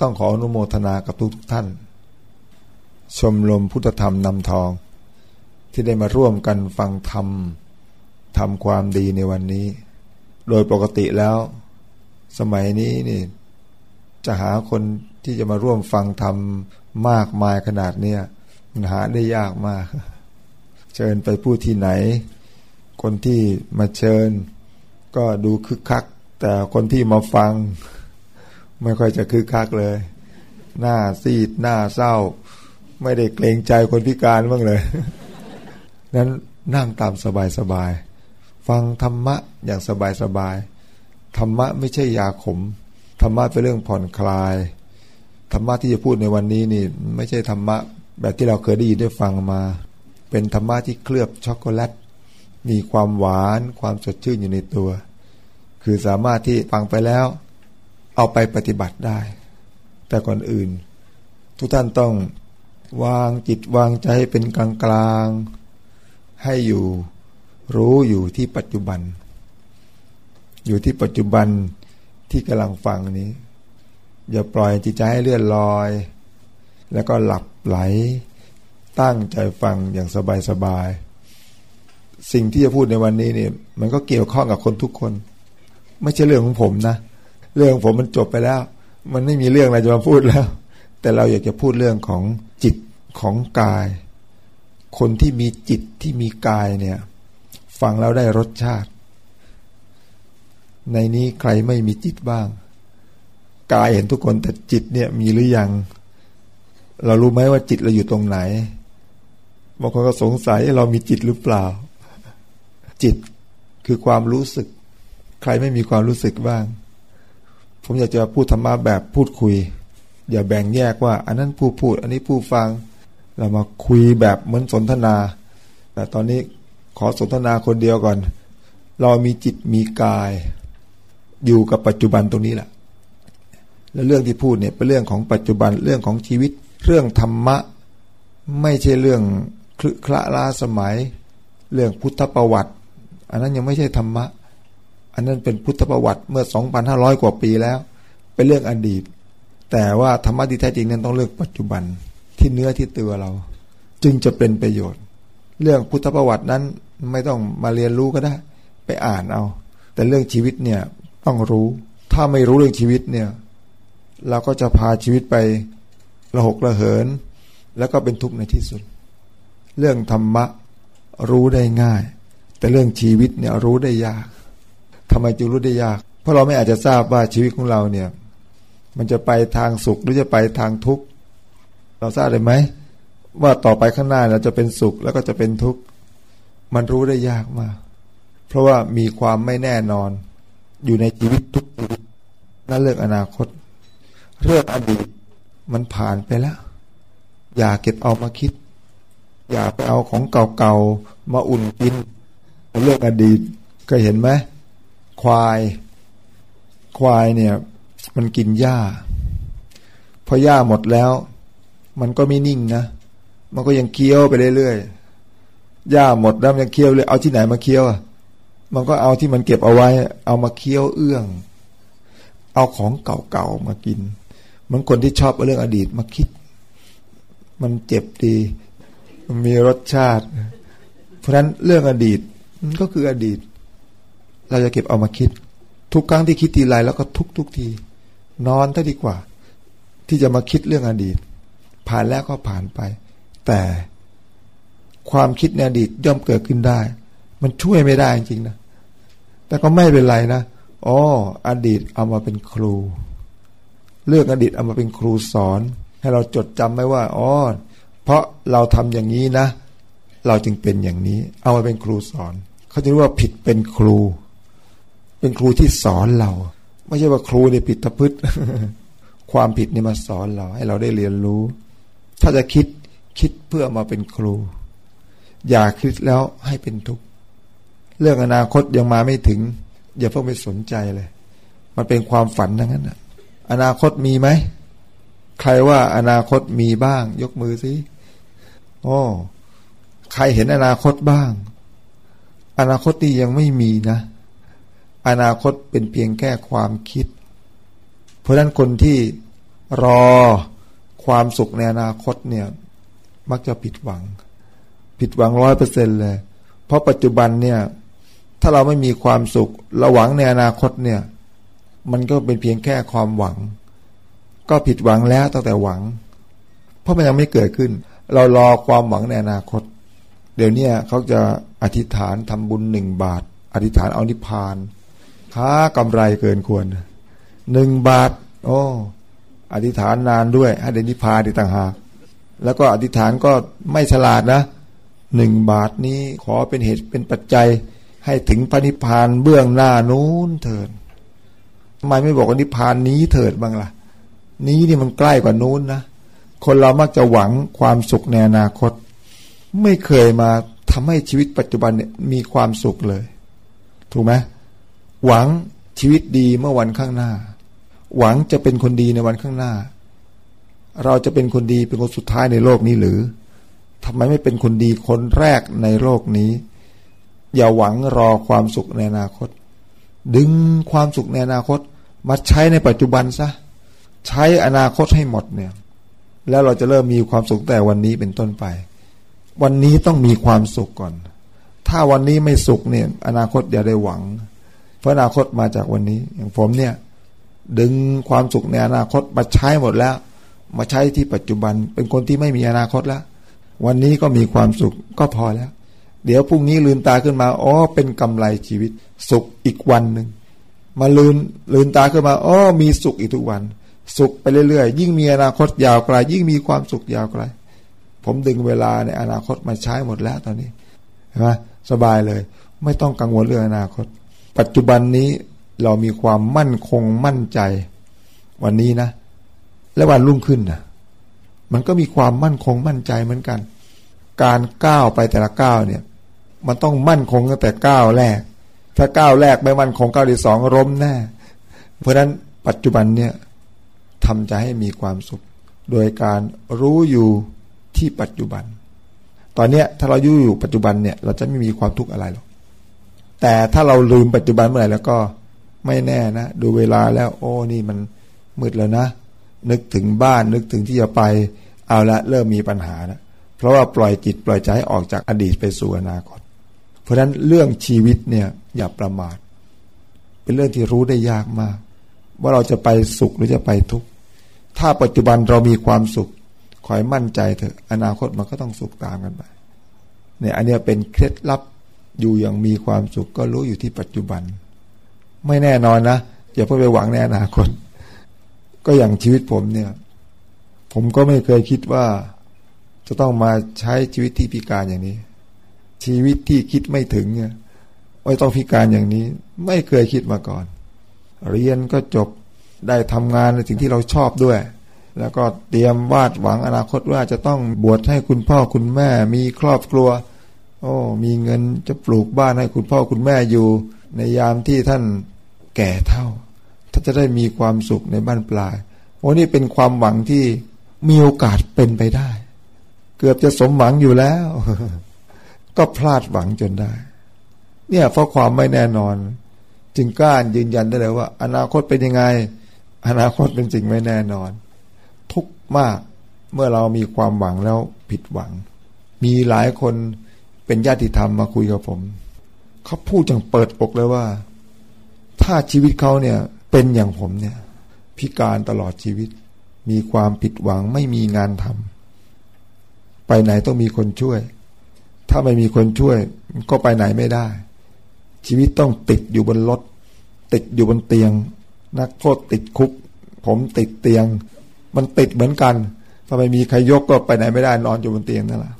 ต้องขออนุโมทนากับทุกทุกท่าน ชมรมพุทธธรรมนำทอง ที่ได้มาร่วมกันฟังธรรมทำความดีในวันนี้ โดยปกติแล้ว สมัยนี้นี่จะหาคนที่จะมาร่วมฟังธรรมมากมายขนาดเนี้ยมันหาได้ยากมาก เชิญไปพูดที่ไหน คนที่มาเชิญ ก็ดูคึกคัก แต่คนที่มาฟัง ไม่ค่อยจะคึกคักเลย หน้าซีดหน้าเศร้า ไม่ได้เกรงใจคนพิการบ้างเลย นั้นนั่งตามสบายสบายฟังธรรมะอย่างสบายสบายธรรมะไม่ใช่ยาขม ธรรมะเป็นเรื่องผ่อนคลาย ธรรมะที่จะพูดในวันนี้นี่ ไม่ใช่ธรรมะแบบที่เราเคยได้ยินได้ฟังมา เป็นธรรมะที่เคลือบช็อกโกแลต มีความหวานความสดชื่นอยู่ในตัว คือสามารถที่ฟังไปแล้ว เอาไปปฏิบัติได้ แต่ก่อนอื่น ทุกท่านต้องวางจิตวางใจให้เป็นกลางกลางให้อยู่รู้อยู่ที่ปัจจุบัน อยู่ที่ปัจจุบันที่กำลังฟังนี้ อย่าปล่อยจิตใจให้เลื่อนลอย แล้วก็หลับไหล ตั้งใจฟังอย่างสบายสบายสิ่งที่จะพูดในวันนี้เนี่ยมันก็เกี่ยวข้องกับคนทุกคน ไม่ใช่เรื่องของผมนะ เรื่องผมมันจบไปแล้ว มันไม่มีเรื่องอะไรจะมาพูดแล้ว แต่เราอยากจะพูดเรื่องของจิตของกาย คนที่มีจิตที่มีกายเนี่ย ฟังแล้วได้รสชาติ ในนี้ใครไม่มีจิตบ้าง กายเห็นทุกคนแต่จิตเนี่ยมีหรือยัง เรารู้ไหมว่าจิตเราอยู่ตรงไหนบางคนก็สงสัยเรามีจิตหรือเปล่า จิตคือความรู้สึก ใครไม่มีความรู้สึกบ้าง ผมอยากจะพูดธรรมะแบบพูดคุย อย่าแบ่งแยกว่า อันนั้นผู้พูด อันนี้ผู้ฟัง เรามาคุยแบบเหมือนสนทนา แต่ตอนนี้ขอสนทนาคนเดียวก่อน เรามีจิตมีกาย อยู่กับปัจจุบันตรงนี้แหละและเรื่องที่พูดเนี่ยเป็นเรื่องของปัจจุบันเรื่องของชีวิต เรื่องธรรมะ ไม่ใช่เรื่องคลึคละลาสมัย เรื่องพุทธประวัติ อันนั้นยังไม่ใช่ธรรมะ อันนั้นเป็นพุทธประวัติเมื่อ 2,500 กว่าปีแล้ว เป็นเรื่องอดีต แต่ว่าธรรมะที่แท้จริงนั้นต้องเลือกปัจจุบันที่เนื้อที่ตัวเรา จึงจะเป็นประโยชน์ เรื่องพุทธประวัตินั้นไม่ต้องมาเรียนรู้ก็ได้ ไปอ่านเอา แต่เรื่องชีวิตเนี่ยต้องรู้ ถ้าไม่รู้เรื่องชีวิตเนี่ย เราก็จะพาชีวิตไประหกระเหิน แล้วก็เป็นทุกข์ในที่สุด เรื่องธรรมะรู้ได้ง่าย แต่เรื่องชีวิตเนี่ยรู้ได้ยาก ทำไมจึงรู้ได้ยาก เพราะเราไม่อาจจะทราบว่าชีวิตของเราเนี่ย มันจะไปทางสุขหรือจะไปทางทุกข์เราทราบได้ไหมว่าต่อไปข้างหน้าเราจะเป็นสุขแล้วก็จะเป็นทุกข์มันรู้ได้ยากมาก เพราะว่ามีความไม่แน่นอน อยู่ในชีวิตทุกชีวิตนั่นเรื่องอนาคต เรื่องอดีตมันผ่านไปแล้ว อย่าเก็บเอามาคิด อย่าไปเอาของเก่าๆมาอุ่นกินเรื่องอดีตเคยเห็นไหม ควาย ควายเนี่ย มันกินหญ้า พอหญ้าหมดแล้ว มันก็ไม่นิ่งนะ มันก็ยังเคี้ยวไปเรื่อยๆหญ้าหมดแล้วมันยังเคี้ยวเลยเอาที่ไหนมาเคี้ยวอะมันก็เอาที่มันเก็บเอาไว้ เอามาเคี้ยวเอื้อง เอาของเก่าๆมากิน เหมือนคนที่ชอบเรื่องอดีตมาคิด มันเจ็บดี มันมีรสชาติ เพราะฉะนั้นเรื่องอดีตมันก็คืออดีต เราจะเก็บเอามาคิด ทุกครั้งที่คิดทีไรแล้วก็ทุกทุกที นอนถ้าดีกว่า ที่จะมาคิดเรื่องอดีต ผ่านแล้วก็ผ่านไป แต่ความคิดในอดีตย่อมเกิดขึ้นได้ มันช่วยไม่ได้จริงนะ แต่ก็ไม่เป็นไรนะอ๋ออดีตเอามาเป็นครูเรื่องอดีตเอามาเป็นครูสอน ให้เราจดจำไว้ว่าอ๋อเพราะเราทำอย่างนี้นะ เราจึงเป็นอย่างนี้ เอามาเป็นครูสอน เขาจะรู้ว่าผิดเป็นครู เป็นครูที่สอนเรา ไม่ใช่ว่าครูเนี่ยผิดตะพืชความผิดนี่มาสอนเรา ให้เราได้เรียนรู้ ถ้าจะคิดคิดเพื่อมาเป็นครู อย่าคิดแล้วให้เป็นทุกข์เรื่องอนาคตยังมาไม่ถึง อย่าเพิ่งไปสนใจเลย มันเป็นความฝันทั้งนั้นนะอนาคตมีไหมใครว่าอนาคตมีบ้าง ยกมือสิโอ้ใครเห็นอนาคตบ้าง อนาคตนี่ยังไม่มีนะ อนาคตเป็นเพียงแค่ความคิด เพราะนั้นคนที่รอความสุขในอนาคตเนี่ย มักจะผิดหวัง ผิดหวังร้อยเปอร์เซ็นเลย เพราะปัจจุบันเนี่ย ถ้าเราไม่มีความสุขเราหวังในอนาคตเนี่ย มันก็เป็นเพียงแค่ความหวัง ก็ผิดหวังแล้วตั้งแต่หวัง เพราะมันยังไม่เกิดขึ้น เรารอความหวังในอนาคต เดี๋ยวนี้เขาจะอธิษฐานทำบุญหนึ่งบาท อธิษฐานเอานิพพาน ค้ากำไรเกินควรหนึ่งบาท โอ้อธิษฐานนานด้วยให้เดนิพพานต่างหาก แล้วก็อธิษฐานก็ไม่ฉลาดนะหนึ่งบาทนี้ขอเป็นเหตุเป็นปัจจัย ให้ถึงพระนิพพานเบื้องหน้านู้นเถิดทำไมไม่บอกว่านิพพานนี้เถิดบ้างละ่ะ นี้นี่มันใกล้กว่านู้นนะคนเรามักจะหวังความสุขในอนาคต ไม่เคยมาทำให้ชีวิตปัจจุบันเนี่ยมีความสุขเลย ถูกไหม หวังชีวิตดีเมื่อวันข้างหน้า หวังจะเป็นคนดีในวันข้างหน้า เราจะเป็นคนดีเป็นคนสุดท้ายในโลกนี้หรือทำไมไม่เป็นคนดีคนแรกในโลกนี้ อย่าหวังรอความสุขในอนาคต ดึงความสุขในอนาคต มาใช้ในปัจจุบันซะใช้อนาคตให้หมดเนี่ย แล้วเราจะเริ่มมีความสุขแต่วันนี้เป็นต้นไป วันนี้ต้องมีความสุขก่อน ถ้าวันนี้ไม่สุขเนี่ย อนาคตอย่าได้หวัง เพราะอนาคตมาจากวันนี้ อย่างผมเนี่ย ดึงความสุขในอนาคตมาใช้หมดแล้ว มาใช้ที่ปัจจุบัน เป็นคนที่ไม่มีอนาคตแล้ว วันนี้ก็มีความสุขก็พอแล้ว เดี๋ยวพรุ่งนี้ลืนตาขึ้นมาอ๋อเป็นกำไรชีวิต สุขอีกวันหนึ่งมาลืนลืนตาขึ้นมาอ๋อมีสุขอีกทุกวัน สุขไปเรื่อยๆ ยิ่งมีอนาคตยาวไกลยิ่งมีความสุขยาวไกลผมดึงเวลาในอนาคตมาใช้หมดแล้วตอนนี้เห็นไหมสบายเลย ไม่ต้องกังวลเรื่องอนาคต ปัจจุบันนี้เรามีความมั่นคงมั่นใจ วันนี้นะ และวันรุ่งขึ้นนะมันก็มีความมั่นคงมั่นใจเหมือนกัน การก้าวไปแต่ละก้าวเนี่ย มันต้องมั่นคงตั้งแต่ก้าวแรก ถ้าก้าวแรกไม่มั่นคงก้าวที่สองล้มแน่เพราะฉะนั้นปัจจุบันเนี่ยทำใจให้มีความสุข โดยการรู้อยู่ที่ปัจจุบัน ตอนเนี้ยถ้าเรายู่อยู่ปัจจุบันเนี่ย เราจะไม่มีความทุกข์อะไรหรอก แต่ถ้าเราลืมปัจจุบันเมื่อไหร่แล้วก็ไม่แน่นะ ดูเวลาแล้ว โอ้นี่มันมืดแล้วนะ นึกถึงบ้านนึกถึงที่จะไปเอาละเริ่มมีปัญหาแล้วเพราะว่าปล่อยจิตปล่อยใจออกจากอดีตไปสู่อนาคต เพราะฉะนั้นเรื่องชีวิตเนี่ยอย่าประมาท เป็นเรื่องที่รู้ได้ยากมาก ว่าเราจะไปสุขหรือจะไปทุกข์ถ้าปัจจุบันเรามีความสุขคอยมั่นใจเถอะอนาคตมันก็ต้องสุขตามกันไปเนี่ยอันนี้เป็นเคล็ดลับ อยู่อย่างมีความสุขก็รู้อยู่ที่ปัจจุบัน ไม่แน่นอนนะอย่าเพิ่งไปหวังในอนาคต ก็อย่างชีวิตผมเนี่ย ผมก็ไม่เคยคิดว่า จะต้องมาใช้ชีวิตที่พิการอย่างนี้ ชีวิตที่คิดไม่ถึงเนี่ยไม่ต้องพิการอย่างนี้ ไม่เคยคิดมาก่อน เรียนก็จบได้ทำงานในสิ่งที่เราชอบด้วย แล้วก็เตรียมวาดหวังอนาคตว่าจะต้องบวชให้คุณพ่อคุณแม่มีครอบครัว โอ้มีเงินจะปลูกบ้านให้คุณพ่อคุณแม่อยู่ ในยามที่ท่านแก่เท่าท่านจะได้มีความสุขในบ้านปลายโอ้นี่เป็นความหวังที่มีโอกาสเป็นไปได้ เกือบจะสมหวังอยู่แล้ว ก็พลาดหวังจนได้ เนี่ยเพราะความไม่แน่นอน จึงกล้ายืนยันได้เลยว่า อนาคตเป็นยังไง อนาคตเป็นสิ่งไม่แน่นอน ทุกมากเมื่อเรามีความหวังแล้วผิดหวัง มีหลายคน เป็นญาติธรรมมาคุยกับผม เขาพูดจังเปิดอกเลยว่า ถ้าชีวิตเขาเนี่ยเป็นอย่างผมเนี่ย พิการตลอดชีวิต มีความผิดหวังไม่มีงานทำไปไหนต้องมีคนช่วย ถ้าไม่มีคนช่วย ก็ไปไหนไม่ได้ ชีวิตต้องติดอยู่บนรถติดอยู่บนเตียง นักโทษติดคุก ผมติดเตียง มันติดเหมือนกันถ้าไม่มีใครยกก็ไปไหนไม่ได้นอนอยู่บนเตียงนั่นแหละ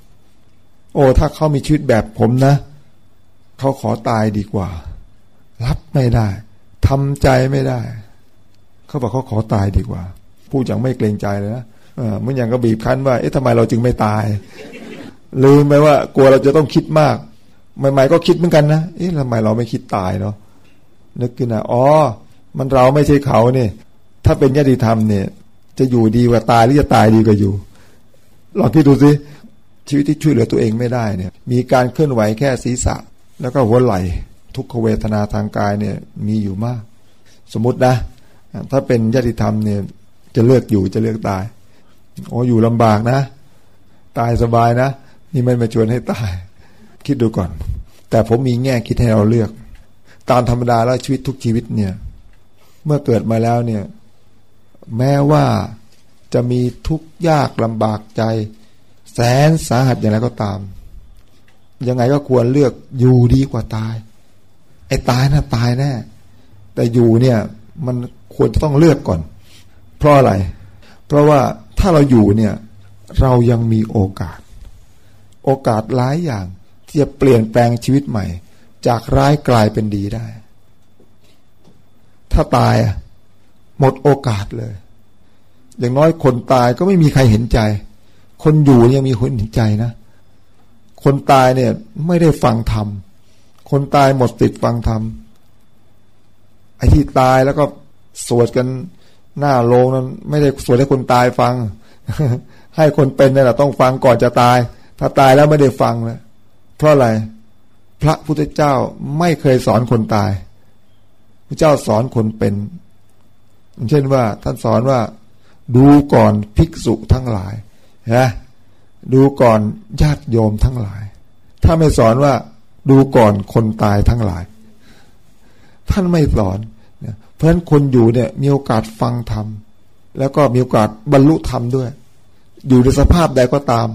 โอ้ถ้าเขามีชีวิตแบบผมนะเขาขอตายดีกว่า รับไม่ได้ทำใจไม่ได้ เขาบอกเขาขอตายดีกว่า พูดอย่างไม่เกรงใจเลยนะเออมันอย่างก็บีบคั้นว่า เอ๊ะทำไมเราจึงไม่ตาย ลืมไปว่ากลัวเราจะต้องคิดมากใหม่ๆก็คิดเหมือนกันนะ เอ๊ะทำไมเราไม่คิดตายเนาะนึกขึ้นนะอ๋อ มันเราไม่ใช่เขาเนี่ย ถ้าเป็นญาติธรรมเนี่ย จะอยู่ดีกว่าตายหรือจะตายดีกว่าอยู่ลองคิดดูสิ ชีวิตที่ช่วยเหลือตัวเองไม่ได้เนี่ยมีการเคลื่อนไหวแค่ศีรษะ แล้วก็หัวไหล่ทุกขเวทนาทางกายเนี่ยมีอยู่มาก สมมตินะ ถ้าเป็นญาติธรรมเนี่ยจะเลือกอยู่จะเลือกตายโอ้อยู่ลำบากนะ ตายสบายนะ นี่ไม่มาชวนให้ตาย คิดดูก่อน แต่ผมมีแง่คิดให้เราเลือก ตามธรรมดาแล้วชีวิตทุกชีวิตเนี่ย เมื่อเกิดมาแล้วเนี่ย แม้ว่าจะมีทุกข์ยากลำบากใจ แสนสาหัสอย่างไรก็ตาม ยังไงก็ควรเลือกอยู่ดีกว่าตาย ไอ้ตายนะ่ะตายแน่แต่อยู่เนี่ย มันควรจะต้องเลือกก่อน เพราะอะไร เพราะว่าถ้าเราอยู่เนี่ย เรายังมีโอกาส โอกาสหลายอย่างที่จะเปลี่ยนแปลงชีวิตใหม่ จากร้ายกลายเป็นดีได้ ถ้าตายหมดโอกาสเลย อย่างน้อยคนตายก็ไม่มีใครเห็นใจ คนอยู่ยังมีคนเห็นใจนะ คนตายเนี่ย ไม่ได้ฟังธรรม คนตายหมดติดฟังธรรม ไอ้ที่ตายแล้วก็สวดกันหน้าโรงนั้น ไม่ได้สวดให้คนตายฟัง ให้คนเป็นนี่แหละต้องฟังก่อนจะตาย ถ้าตายแล้วไม่ได้ฟังแล้วเพราะอะไร พระพุทธเจ้าไม่เคยสอนคนตาย พระเจ้าสอนคนเป็น เช่นว่า ท่านสอนว่า ดูก่อนภิกษุทั้งหลาย นะดูก่อนญาติโยมทั้งหลาย ถ้าไม่สอนว่าดูก่อนคนตายทั้งหลาย ท่านไม่สอนเพราะฉะนั้นคนอยู่เนี่ย มีโอกาสฟังธรรม แล้วก็มีโอกาสบรรลุธรรมด้วย อยู่ในสภาพใดก็ตาม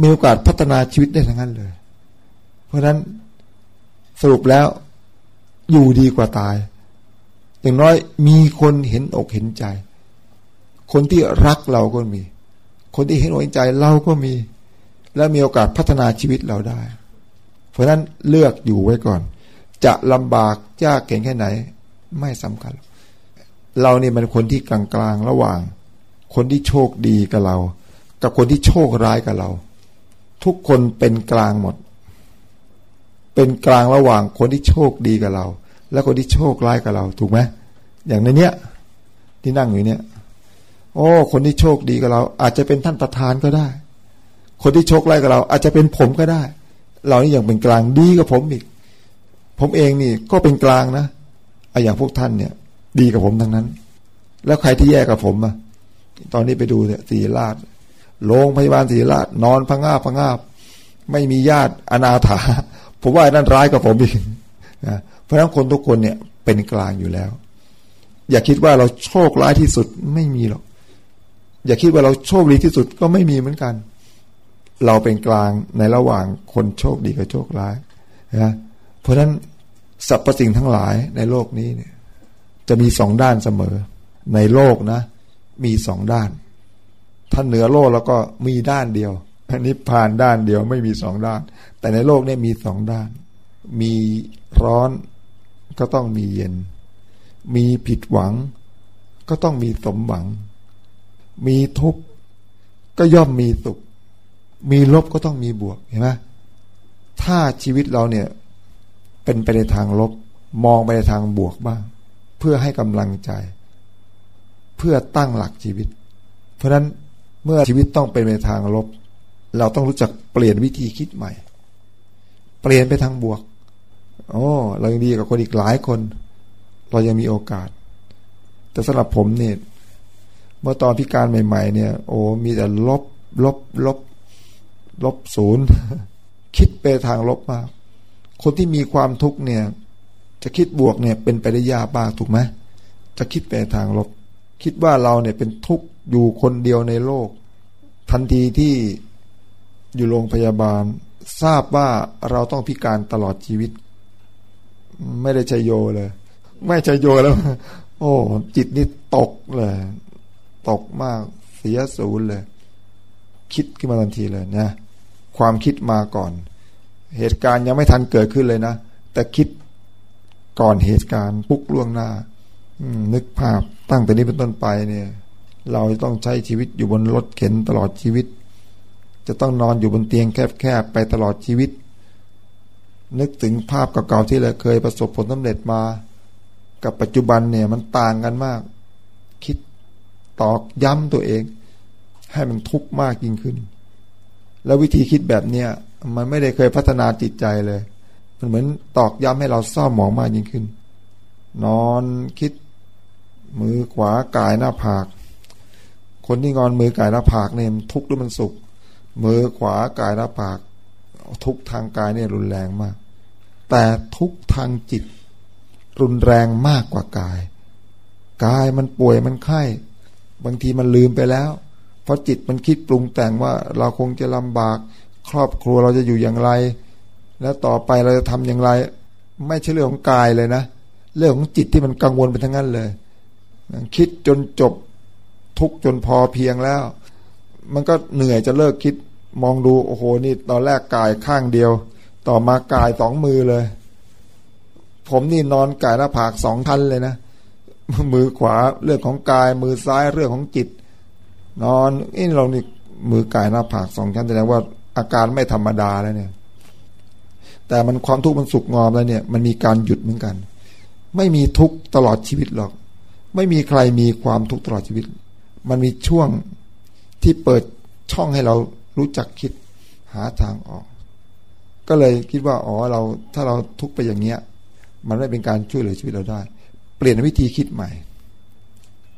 มีโอกาสพัฒนาชีวิตได้ทั้งนั้นเลย เพราะฉะนั้นสรุปแล้วอยู่ดีกว่าตาย อย่างน้อยมีคนเห็นอกเห็นใจ คนที่รักเราก็มี คนที่เห็นอกเห็นใจเราก็มี และมีโอกาสพัฒนาชีวิตเราได้ เพราะนั้นเลือกอยู่ไว้ก่อน จะลำบากยากเก่งแค่ไหน ไม่สำคัญ เราเนี่ยมันคนที่กลางๆระหว่าง คนที่โชคดีกับเรา กับคนที่โชคร้ายกับเรา ทุกคนเป็นกลางหมด เป็นกลางระหว่างคนที่โชคดีกับเรา และคนที่โชคร้ายกับเรา ถูกไหมอย่างในเนี้ยที่นั่งอยู่เนี้ย โอ้ คนที่โชคดีกับเรา อาจจะเป็นท่านประธานก็ได้ คนที่โชคร้ายกับเรา อาจจะเป็นผมก็ได้ เรานี่อย่างเป็นกลางดีกับผมอีก ผมเองนี่ก็เป็นกลางนะไออย่างพวกท่านเนี่ย ดีกับผมทั้งนั้น แล้วใครที่แย่กับผมอะตอนนี้ไปดูเนี่ยสีราชโรงพยาบาลสีราชนอนพังงาพังงาบไม่มีญาติอนาถาผมว่านั่นร้ายกับผมอีกนะเพราะฉะนั้นคนทุกคนเนี่ยเป็นกลางอยู่แล้ว อย่าคิดว่าเราโชคร้ายที่สุดไม่มีหรอก อย่าคิดว่าเราโชคดีที่สุดก็ไม่มีเหมือนกัน เราเป็นกลางในระหว่างคนโชคดีกับโชคร้ายนะเพราะฉะนั้นสรรพสิ่งทั้งหลายในโลกนี้เนี่ย จะมีสองด้านเสมอ ในโลกนะ มีสองด้าน ถ้าเหนือโลกแล้วก็มีด้านเดียวอันนี้ผ่านด้านเดียวไม่มีสองด้าน แต่ในโลกนี้มีสองด้าน มีร้อนก็ต้องมีเย็น มีผิดหวัง ก็ต้องมีสมหวัง มีทุกข์ก็ย่อมมีสุข มีลบก็ต้องมีบวกเห็นไหมถ้าชีวิตเราเนี่ย เป็นไปในทางลบ มองไปในทางบวกบ้าง เพื่อให้กำลังใจ เพื่อตั้งหลักชีวิต เพราะนั้นเมื่อชีวิตต้องเป็นไปทางลบ เราต้องรู้จักเปลี่ยนวิธีคิดใหม่ เปลี่ยนไปทางบวกโอ้เรายังดีกับคนอีกหลายคน เรายังมีโอกาส แต่สำหรับผมเนี่ย เมื่อตอนพิการใหม่ ๆ เนี่ย โอ้มีแต่ลบลบลบ ลบศูนย์คิดไปทางลบมาก คนที่มีความทุกข์เนี่ย จะคิดบวกเนี่ย เป็นไปได้ยากมากถูกไหมจะคิดไปทางลบ คิดว่าเราเนี่ยเป็นทุกข์อยู่คนเดียวในโลก ทันทีที่อยู่โรงพยาบาล ทราบว่าเราต้องพิการตลอดชีวิต ไม่ได้ใจโยเลย ไม่ใจโยแล้ว โอ้ จิตนี่ตกเลย ตกมากเสียศูนย์เลย คิดขึ้นมาทันทีเลยนะ ความคิดมาก่อน เหตุการณ์ยังไม่ทันเกิดขึ้นเลยนะ แต่คิดก่อนเหตุการณ์ปุ๊กล่วงหน้านึกภาพตั้งแต่นี้เป็นต้นไปเนี่ย เราจะต้องใช้ชีวิตอยู่บนรถเข็นตลอดชีวิต จะต้องนอนอยู่บนเตียงแคบๆไปตลอดชีวิต นึกถึงภาพเก่าๆที่เราเคยประสบผลสำเร็จมา กับปัจจุบันเนี่ยมันต่างกันมาก ตอกย้ำตัวเอง ให้มันทุกข์มากยิ่งขึ้น แล้ววิธีคิดแบบเนี้ยมันไม่ได้เคยพัฒนาจิตใจเลย มันเหมือนตอกย้ำให้เราเศร้าหมองมากยิ่งขึ้น นอนคิดมือขวากายหน้าผาก คนที่งอนมือกายหน้าผากเนี่ยทุกข์หรือมันสุข มือขวากายหน้าผาก ทุกทางกายเนี่ยรุนแรงมาก แต่ทุกทางจิต รุนแรงมากกว่ากาย กายมันป่วยมันไข้ บางทีมันลืมไปแล้ว เพราะจิตมันคิดปรุงแต่งว่าเราคงจะลำบาก ครอบครัวเราจะอยู่อย่างไร แล้วต่อไปเราจะทำอย่างไร ไม่ใช่เรื่องของกายเลยนะ เรื่องของจิตที่มันกังวลไปทั้งนั้นเลย คิดจนจบทุกจนพอเพียงแล้ว มันก็เหนื่อยจะเลิกคิดมองดูโอ้โหนี่ตอนแรกกายข้างเดียว ต่อมากายสองมือเลย ผมนี่นอนกายหน้าผากสองทันเลยนะ มือขวาเรื่องของกาย มือซ้ายเรื่องของจิต นอนนี่เรานี่มือกายหน้าผากสองชั้นแสดงว่าอาการไม่ธรรมดาแล้วเนี่ย แต่มันความทุกข์มันสุกงอมแล้วเนี่ย มันมีการหยุดเหมือนกัน ไม่มีทุกข์ตลอดชีวิตหรอก ไม่มีใครมีความทุกข์ตลอดชีวิต มันมีช่วงที่เปิดช่องให้เรารู้จักคิดหาทางออก ก็เลยคิดว่าอ๋อเราถ้าเราทุกข์ไปอย่างเงี้ย มันไม่เป็นการช่วยเหลือชีวิตเราได้ เปลี่ยนวิธีคิดใหม่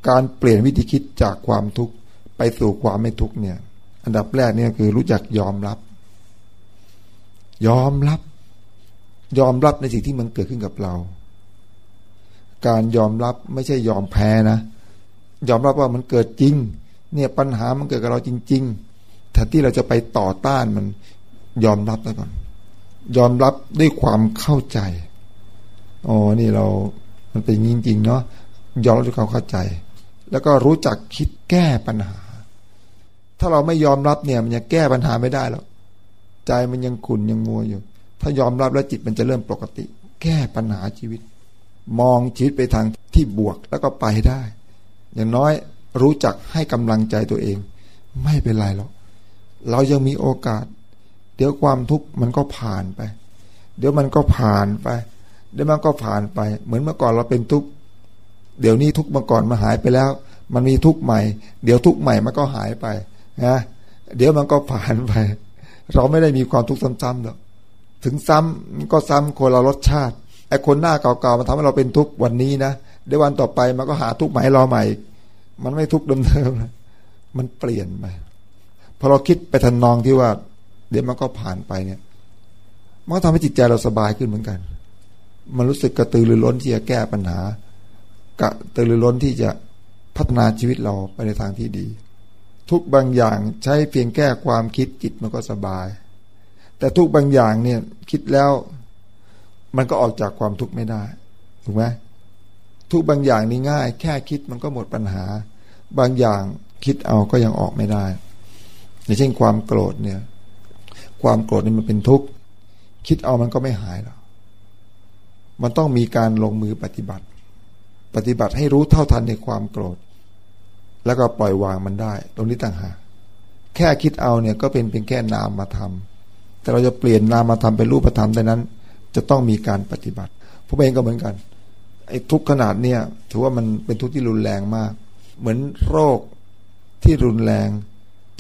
การเปลี่ยนวิธีคิดจากความทุกข์ไปสู่ความไม่ทุกข์เนี่ย อันดับแรกเนี่ยคือรู้จักยอมรับ ยอมรับ ยอมรับในสิ่งที่มันเกิดขึ้นกับเรา การยอมรับไม่ใช่ยอมแพ้นะ ยอมรับว่ามันเกิดจริง เนี่ยปัญหามันเกิดกับเราจริงๆแทนที่เราจะไปต่อต้านมันยอมรับแล้วก่อน ยอมรับด้วยความเข้าใจ อ๋อ นี่เรา มันเป็นจริงๆเนาะยอมรับด้วยความเข้าใจ แล้วก็รู้จักคิดแก้ปัญหา ถ้าเราไม่ยอมรับเนี่ย มันยังแก้ปัญหาไม่ได้หรอกใจมันยังขุ่นยังมัวอยู่ ถ้ายอมรับแล้วจิตมันจะเริ่มปกติ แก้ปัญหาชีวิต มองชีวิตไปทางที่บวกแล้วก็ไปได้ อย่างน้อยรู้จักให้กำลังใจตัวเอง ไม่เป็นไรหรอกเรายังมีโอกาส เดี๋ยวความทุกข์มันก็ผ่านไป เดี๋ยวมันก็ผ่านไป เดี๋ยวมันก็ผ่านไป เหมือนเมื่อก่อนเราเป็นทุกข์เดี๋ยวนี้ทุกข์เมื่อก่อนมาหายไปแล้ว มันมีทุกข์ใหม่ เดี๋ยวทุกข์ใหม่มันก็หายไปนะเดี๋ยวมันก็ผ่านไป เราไม่ได้มีความทุกข์ซ้ำๆหรอกถึงซ้ำก็ซ้ำคนละรสชาติไอ้คนหน้าเก่าๆมันทำให้เราเป็นทุกข์วันนี้นะเดี๋ยววันต่อไปมันก็หาทุกข์ใหม่รอใหม่ มันไม่ทุกข์เดิมๆมันเปลี่ยนไปพอเราคิดไปทันนองที่ว่า เดี๋ยวมันก็ผ่านไปเนี่ย มันก็ทำให้จิตใจเราสบายขึ้นเหมือนกัน มันรู้สึกกระตือรือร้นที่จะแก้ปัญหา กระตือรือร้นที่จะพัฒนาชีวิตเราไปในทางที่ดี ทุกบางอย่างใช้เพียงแก้ความคิดจิตมันก็สบาย แต่ทุกบางอย่างเนี่ยคิดแล้วมันก็ออกจากความทุกข์ไม่ได้ถูกไหมทุกบางอย่างนี่ง่าย แค่คิดมันก็หมดปัญหา บางอย่างคิดเอาก็ยังออกไม่ได้อย่างเช่นความโกรธเนี่ย ความโกรธนี่มันเป็นทุกข์ คิดเอามันก็ไม่หายหรอก มันต้องมีการลงมือปฏิบัติ ปฏิบัติให้รู้เท่าทันในความโกรธ แล้วก็ปล่อยวางมันได้ ตรงนี้ต่างหากแค่คิดเอาเนี่ยก็เป็นเพียงแค่นามมาทำแต่เราจะเปลี่ยนนามมาทำเป็นรูปธรรมได้นั้น จะต้องมีการปฏิบัติผมเองก็เหมือนกันไอ้ทุกขนาดเนี่ยถือว่ามันเป็นทุกข์ที่รุนแรงมาก เหมือนโรคที่รุนแรง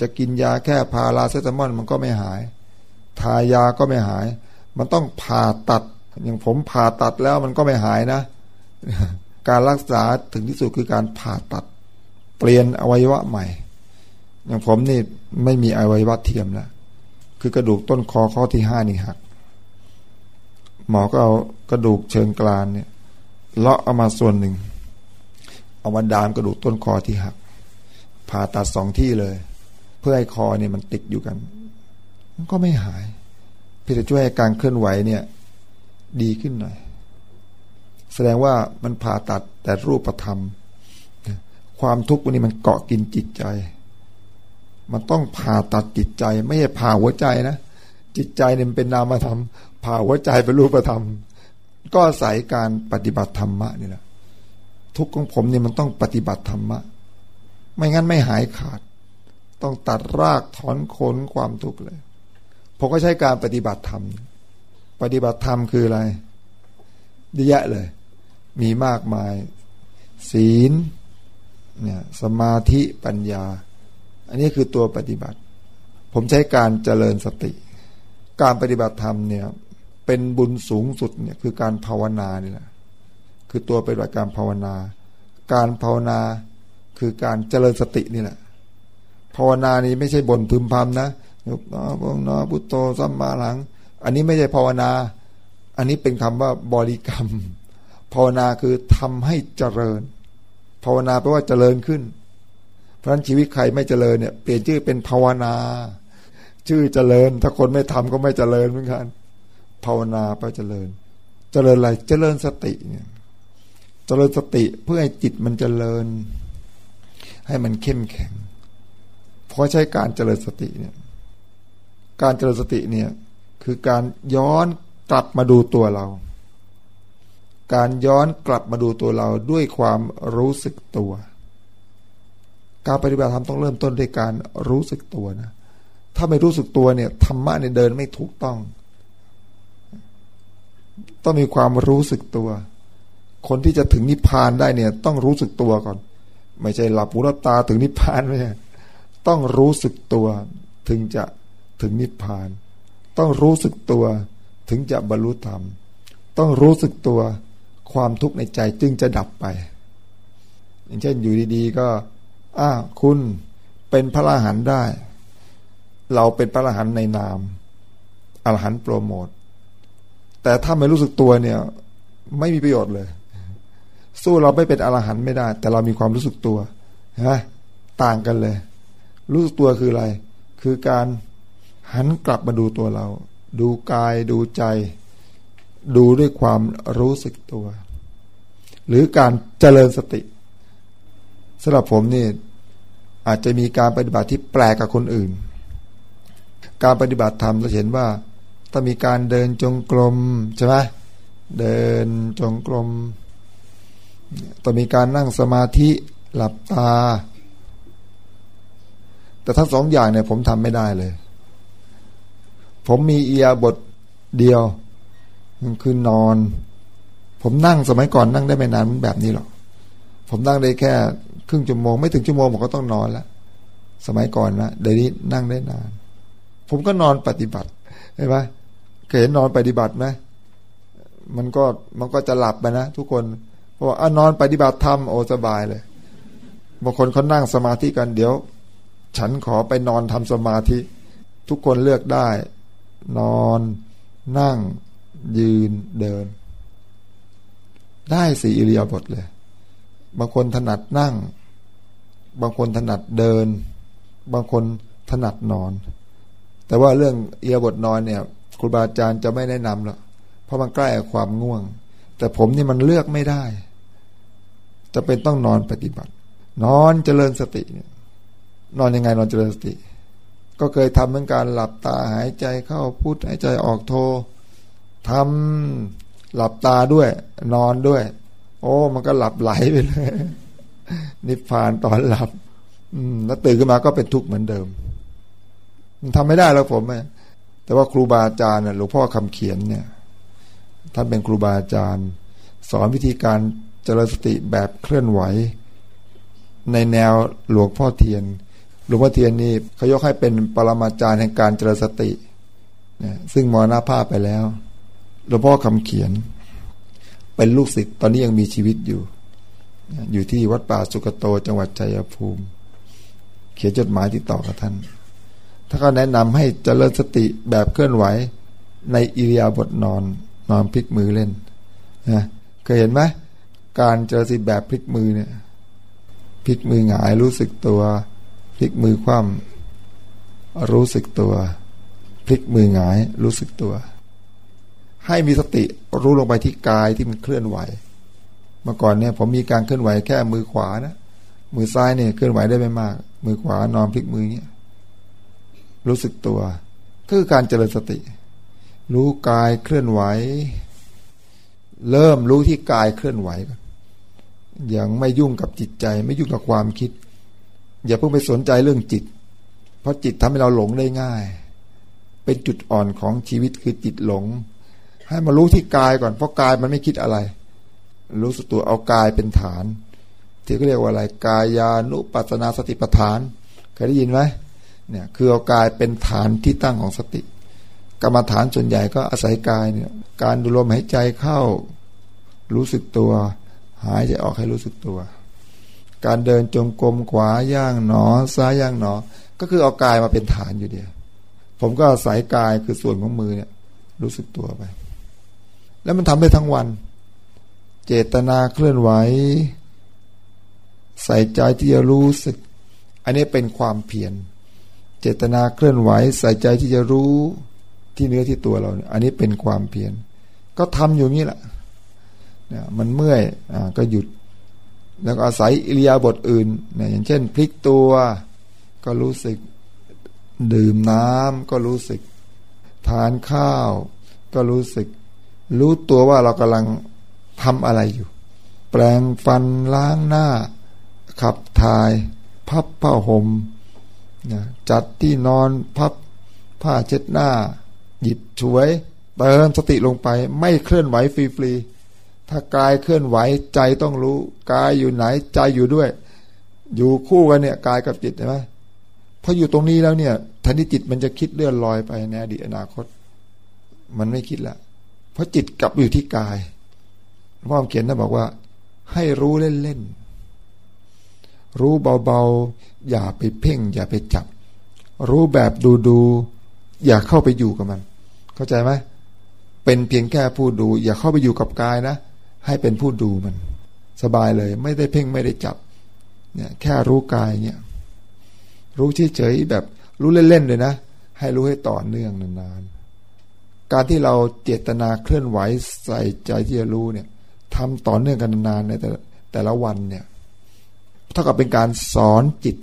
จะกินยาแค่พาราเซตามอลมันก็ไม่หาย ทายาก็ไม่หาย มันต้องผ่าตัด อย่างผมผ่าตัดแล้วมันก็ไม่หายนะ การรักษาถึงที่สุดคือการผ่าตัด เปลี่ยนอวัยวะใหม่ อย่างผมนี่ไม่มีอวัยวะเทียมแล้วคือกระดูกต้นคอข้อที่ห้านี่หัก หมอก็เอากระดูกเชิงกรานเนี่ยเลาะเอามาส่วนหนึ่งเอามาดามกระดูกต้นคอที่หัก ผ่าตัดสองที่เลย เพื่อให้คอเนี่ยมันติดอยู่กัน มันก็ไม่หายเพื่อจะช่วยให้การเคลื่อนไหวเนี่ย ดีขึ้นหน่อย แสดงว่ามันผ่าตัดแต่รูปธรรม ความทุกข์วันนี้มันเกาะกินจิตใจ มันต้องผ่าตัดจิตใจ ไม่ใช่ผ่าหัวใจนะ จิตใจเนี่ยเป็นนามธรรม ผ่าหัวใจเป็นรูปธรรม ก็อาศัยการปฏิบัติธรรมะนี่แหละทุกข์ของผมเนี่ยมันต้องปฏิบัติธรรมะ ไม่งั้นไม่หายขาด ต้องตัดรากถอนโคนความทุกข์เลย ผมก็ใช้การปฏิบัติธรรม ปฏิบัติธรรมคืออะไรเยอะเลย มีมากมาย ศีลเนี่ยสมาธิปัญญา อันนี้คือตัวปฏิบัติ ผมใช้การเจริญสติ การปฏิบัติธรรมเนี่ยเป็นบุญสูงสุดเนี่ยคือการภาวนานี่แหละคือตัวปฏิบัติการภาวนา การภาวนาคือการเจริญสตินี่แหละภาวนานี้ไม่ใช่บนพึมพำนะยกนอพงนอพุทโธสัมมาหลัง อันนี้ไม่ใช่ภาวนา อันนี้เป็นคำว่าบริกรรม ภาวนาคือทำให้เจริญ ภาวนาแปลว่าเจริญขึ้น เพราะฉะนั้นชีวิตใครไม่เจริญเนี่ยเปลี่ยนชื่อเป็นภาวนา ชื่อเจริญ ถ้าคนไม่ทำก็ไม่เจริญเหมือนกัน ภาวนาไปลเจริญ เจริญอะไร เจริญสติเนี่ย เจริญสติเพื่อให้จิตมันเจริญ ให้มันเข้มแข็ง เพราะใช้การเจริญสติเนี่ย การเจริญสติเนี่ย คือการย้อนกลับมาดูตัวเรา การย้อนกลับมาดูตัวเราด้วยความรู้สึกตัว การปฏิบัติธรรมต้องเริ่มต้นด้วยการรู้สึกตัวนะ ถ้าไม่รู้สึกตัวเนี่ยธรรมะเนี่ยเดินไม่ถูกต้อง ต้องมีความรู้สึกตัว คนที่จะถึงนิพพานได้เนี่ย ต้องรู้สึกตัวก่อน ไม่ใช่หลับหูหลับตาถึงนิพพานไม่ใช่ต้องรู้สึกตัวถึงจะถึงนิพพาน ต้องรู้สึกตัวถึงจะบรรลุธรรม ต้องรู้สึกตัวความทุกข์ในใจจึงจะดับไป อย่างเช่นอยู่ดีๆก็อ้าคุณเป็นพระอรหันต์ได้ เราเป็นพระอรหันต์ในนามอรหันต์โปรโมทแต่ถ้าไม่รู้สึกตัวเนี่ย ไม่มีประโยชน์เลย สู้เราไม่เป็นอรหันต์ไม่ได้ แต่เรามีความรู้สึกตัวนะต่างกันเลย รู้สึกตัวคืออะไร คือการ หันกลับมาดูตัวเรา ดูกายดูใจ ดูด้วยความรู้สึกตัว หรือการเจริญสติสำหรับผมนี่อาจจะมีการปฏิบัติที่แปลกกับคนอื่น การปฏิบัติธรรมเราเห็นว่าต้องมีการเดินจงกรมใช่ไหมเดินจงกรมต้องมีการนั่งสมาธิหลับตา แต่ทั้งสองอย่างเนี่ยผมทำไม่ได้เลย ผมมีเอียบทเดียวคือนอน ผมนั่งสมัยก่อนนั่งได้ไม่นานแบบนี้หรอกผมนั่งได้แค่ครึ่งชั่วโมงไม่ถึงชั่วโมงผมก็ต้องนอนแล้วสมัยก่อนนะเดี๋ยวนี้นั่งได้นาน ผมก็นอนปฏิบัติเห็นไหมเคยเห็นนอนปฏิบัติไหมมันก็มันก็จะหลับไปนะทุกคนบอกอนอนปฏิบัติธรรมโอสบายเลยบางคนเขานั่งสมาธิกันเดี๋ยว ฉันขอไปนอนทำสมาธิ ทุกคนเลือกได้ นอน นั่ง ยืนเดิน ได้สี่อิริยาบถเลย บางคนถนัดนั่ง บางคนถนัดเดิน บางคนถนัดนอน แต่ว่าเรื่องเอียบทนอนเนี่ยครูบาอาจารย์จะไม่แนะนำหรอกเพราะมันใกล้ความง่วง แต่ผมนี่มันเลือกไม่ได้จะเป็นต้องนอนปฏิบัติ นอนเจริญสติเนี่ยนอนยังไงนอนเจริญสติ ก็เคยทำเหมือนการหลับตาหายใจเข้าพุทหายใจออกโททำหลับตาด้วย นอนด้วย โอ้ มันก็หลับไหลไปเลย นิพพานตอนหลับ อืม แล้วตื่นขึ้นมาก็เป็นทุกข์เหมือนเดิม มันทำไม่ได้แล้วผมแต่ว่าครูบาอาจารย์หลวงพ่อคำเขียนเนี่ยท่านเป็นครูบาอาจารย์ สอนวิธีการเจริญสติแบบเคลื่อนไหว ในแนวหลวงพ่อเทียน ลวงพ่อเทียนนี่เขายกให้เป็นปรมาจารย์แห่งการเจริญสตินะซึ่งมรณภาพไปแล้วหลวงพ่อคำเขียน เป็นลูกศิษย์ตอนนี้ยังมีชีวิตอยู่ อยู่ที่วัดป่าสุกโตจังหวัดชัยภูมิ เขียนจดหมายติดต่อกับท่าน ถ้าเขาแนะนำให้เจริญสติแบบเคลื่อนไหว ในอิริยาบถนอนนอนพลิกมือเล่นนะเคยเห็นไหมการเจอสิแบบพลิกมือเนี่ยพลิกมือหงายรู้สึกตัว ลิกมือคว่ำรู้สึกตัว พลิกมือหงายรู้สึกตัว ให้มีสติรู้ลงไปที่กายที่มันเคลื่อนไหว เมื่อก่อนเนี่ยผมมีการเคลื่อนไหวแค่มือขวานะมือซ้ายเนี่ยเคลื่อนไหวได้ไม่มาก มือขวานอนพลิกมือเงี้ยรู้สึกตัวคือการเจริญสติ รู้กายเคลื่อนไหว เริ่มรู้ที่กายเคลื่อนไหวอย่างไม่ยุ่งกับจิตใจ ไม่ยุ่งกับความคิด อย่าเพิ่งไปสนใจเรื่องจิต เพราะจิตทำให้เราหลงได้ง่าย เป็นจุดอ่อนของชีวิตคือจิตหลง ให้มารู้ที่กายก่อน เพราะกายมันไม่คิดอะไร รู้สึกตัวเอากายเป็นฐาน ที่เขาเรียกว่าอะไรกายานุปัสนาสติปัฏฐานเคยได้ยินไหมเนี่ยคือเอากายเป็นฐานที่ตั้งของสติ กรรมฐานส่วนใหญ่ก็อาศัยกายเนี่ยการดูลมหายใจเข้า รู้สึกตัว หายใจออกให้รู้สึกตัว การเดินจงกรมขวาย่างหนอ ซ้ายย่างหนอ ก็คือเอากายมาเป็นฐานอยู่เดียว ผมก็อาศัยกายคือส่วนของมือเนี่ย รู้สึกตัวไป แล้วมันทำได้ทั้งวัน เจตนาเคลื่อนไหว ใส่ใจที่จะรู้สึก อันนี้เป็นความเพียรเจตนาเคลื่อนไหว ใส่ใจที่จะรู้ที่เนื้อที่ตัวเรา อันนี้เป็นความเพียรก็ทำอยู่นี่แหละเนี่ยมันเมื่อยอ่าก็หยุด แล้วก็อาศัยอิริยาบถอื่นนี่ยอย่างเช่น พลิกตัวก็รู้สึก ดื่มน้ำก็รู้สึก ทานข้าว ก็รู้สึก รู้ตัวว่าเรากำลังทำอะไรอยู่ แปลงฟันล้างหน้า ขับถ่าย พับผ้าหม่มนะจัดที่นอนพับผ้าเช็ดหน้า หยิบช่วย เติมสติลงไปไม่เคลื่อนไหวฟรีๆ ถ้ากายเคลื่อนไหวใจต้องรู้กายอยู่ไหนใจอยู่ด้วย อยู่คู่กันเนี่ยกายกับจิตใช่ไหมพออยู่ตรงนี้แล้วเนี่ยทันทีจิตมันจะคิดเลื่อนลอยไปในอดีตอนาคต มันไม่คิดละเพราะจิตกลับอยู่ที่กายพ่อเขียนนะบอกว่า ให้รู้เล่นๆรู้เบาๆ อย่าไปเพ่ง อย่าไปจับ รู้แบบดูๆอย่าเข้าไปอยู่กับมัน เข้าใจไหมเป็นเพียงแค่ผู้ดู อย่าเข้าไปอยู่กับกายนะ ให้เป็นผู้ดูมัน สบายเลย ไม่ได้เพ่งไม่ได้จับ เนี่ย แค่รู้กายเนี่ย รู้เฉยๆแบบรู้เล่นๆเลยนะ ให้รู้ให้ต่อเนื่องนานๆ การที่เราเจตนาเคลื่อนไหวใส่ใจที่จะรู้เนี่ยทำต่อเนื่องกันนานๆในแต่แต่ละวันเนี่ยเท่ากับเป็นการสอนจิต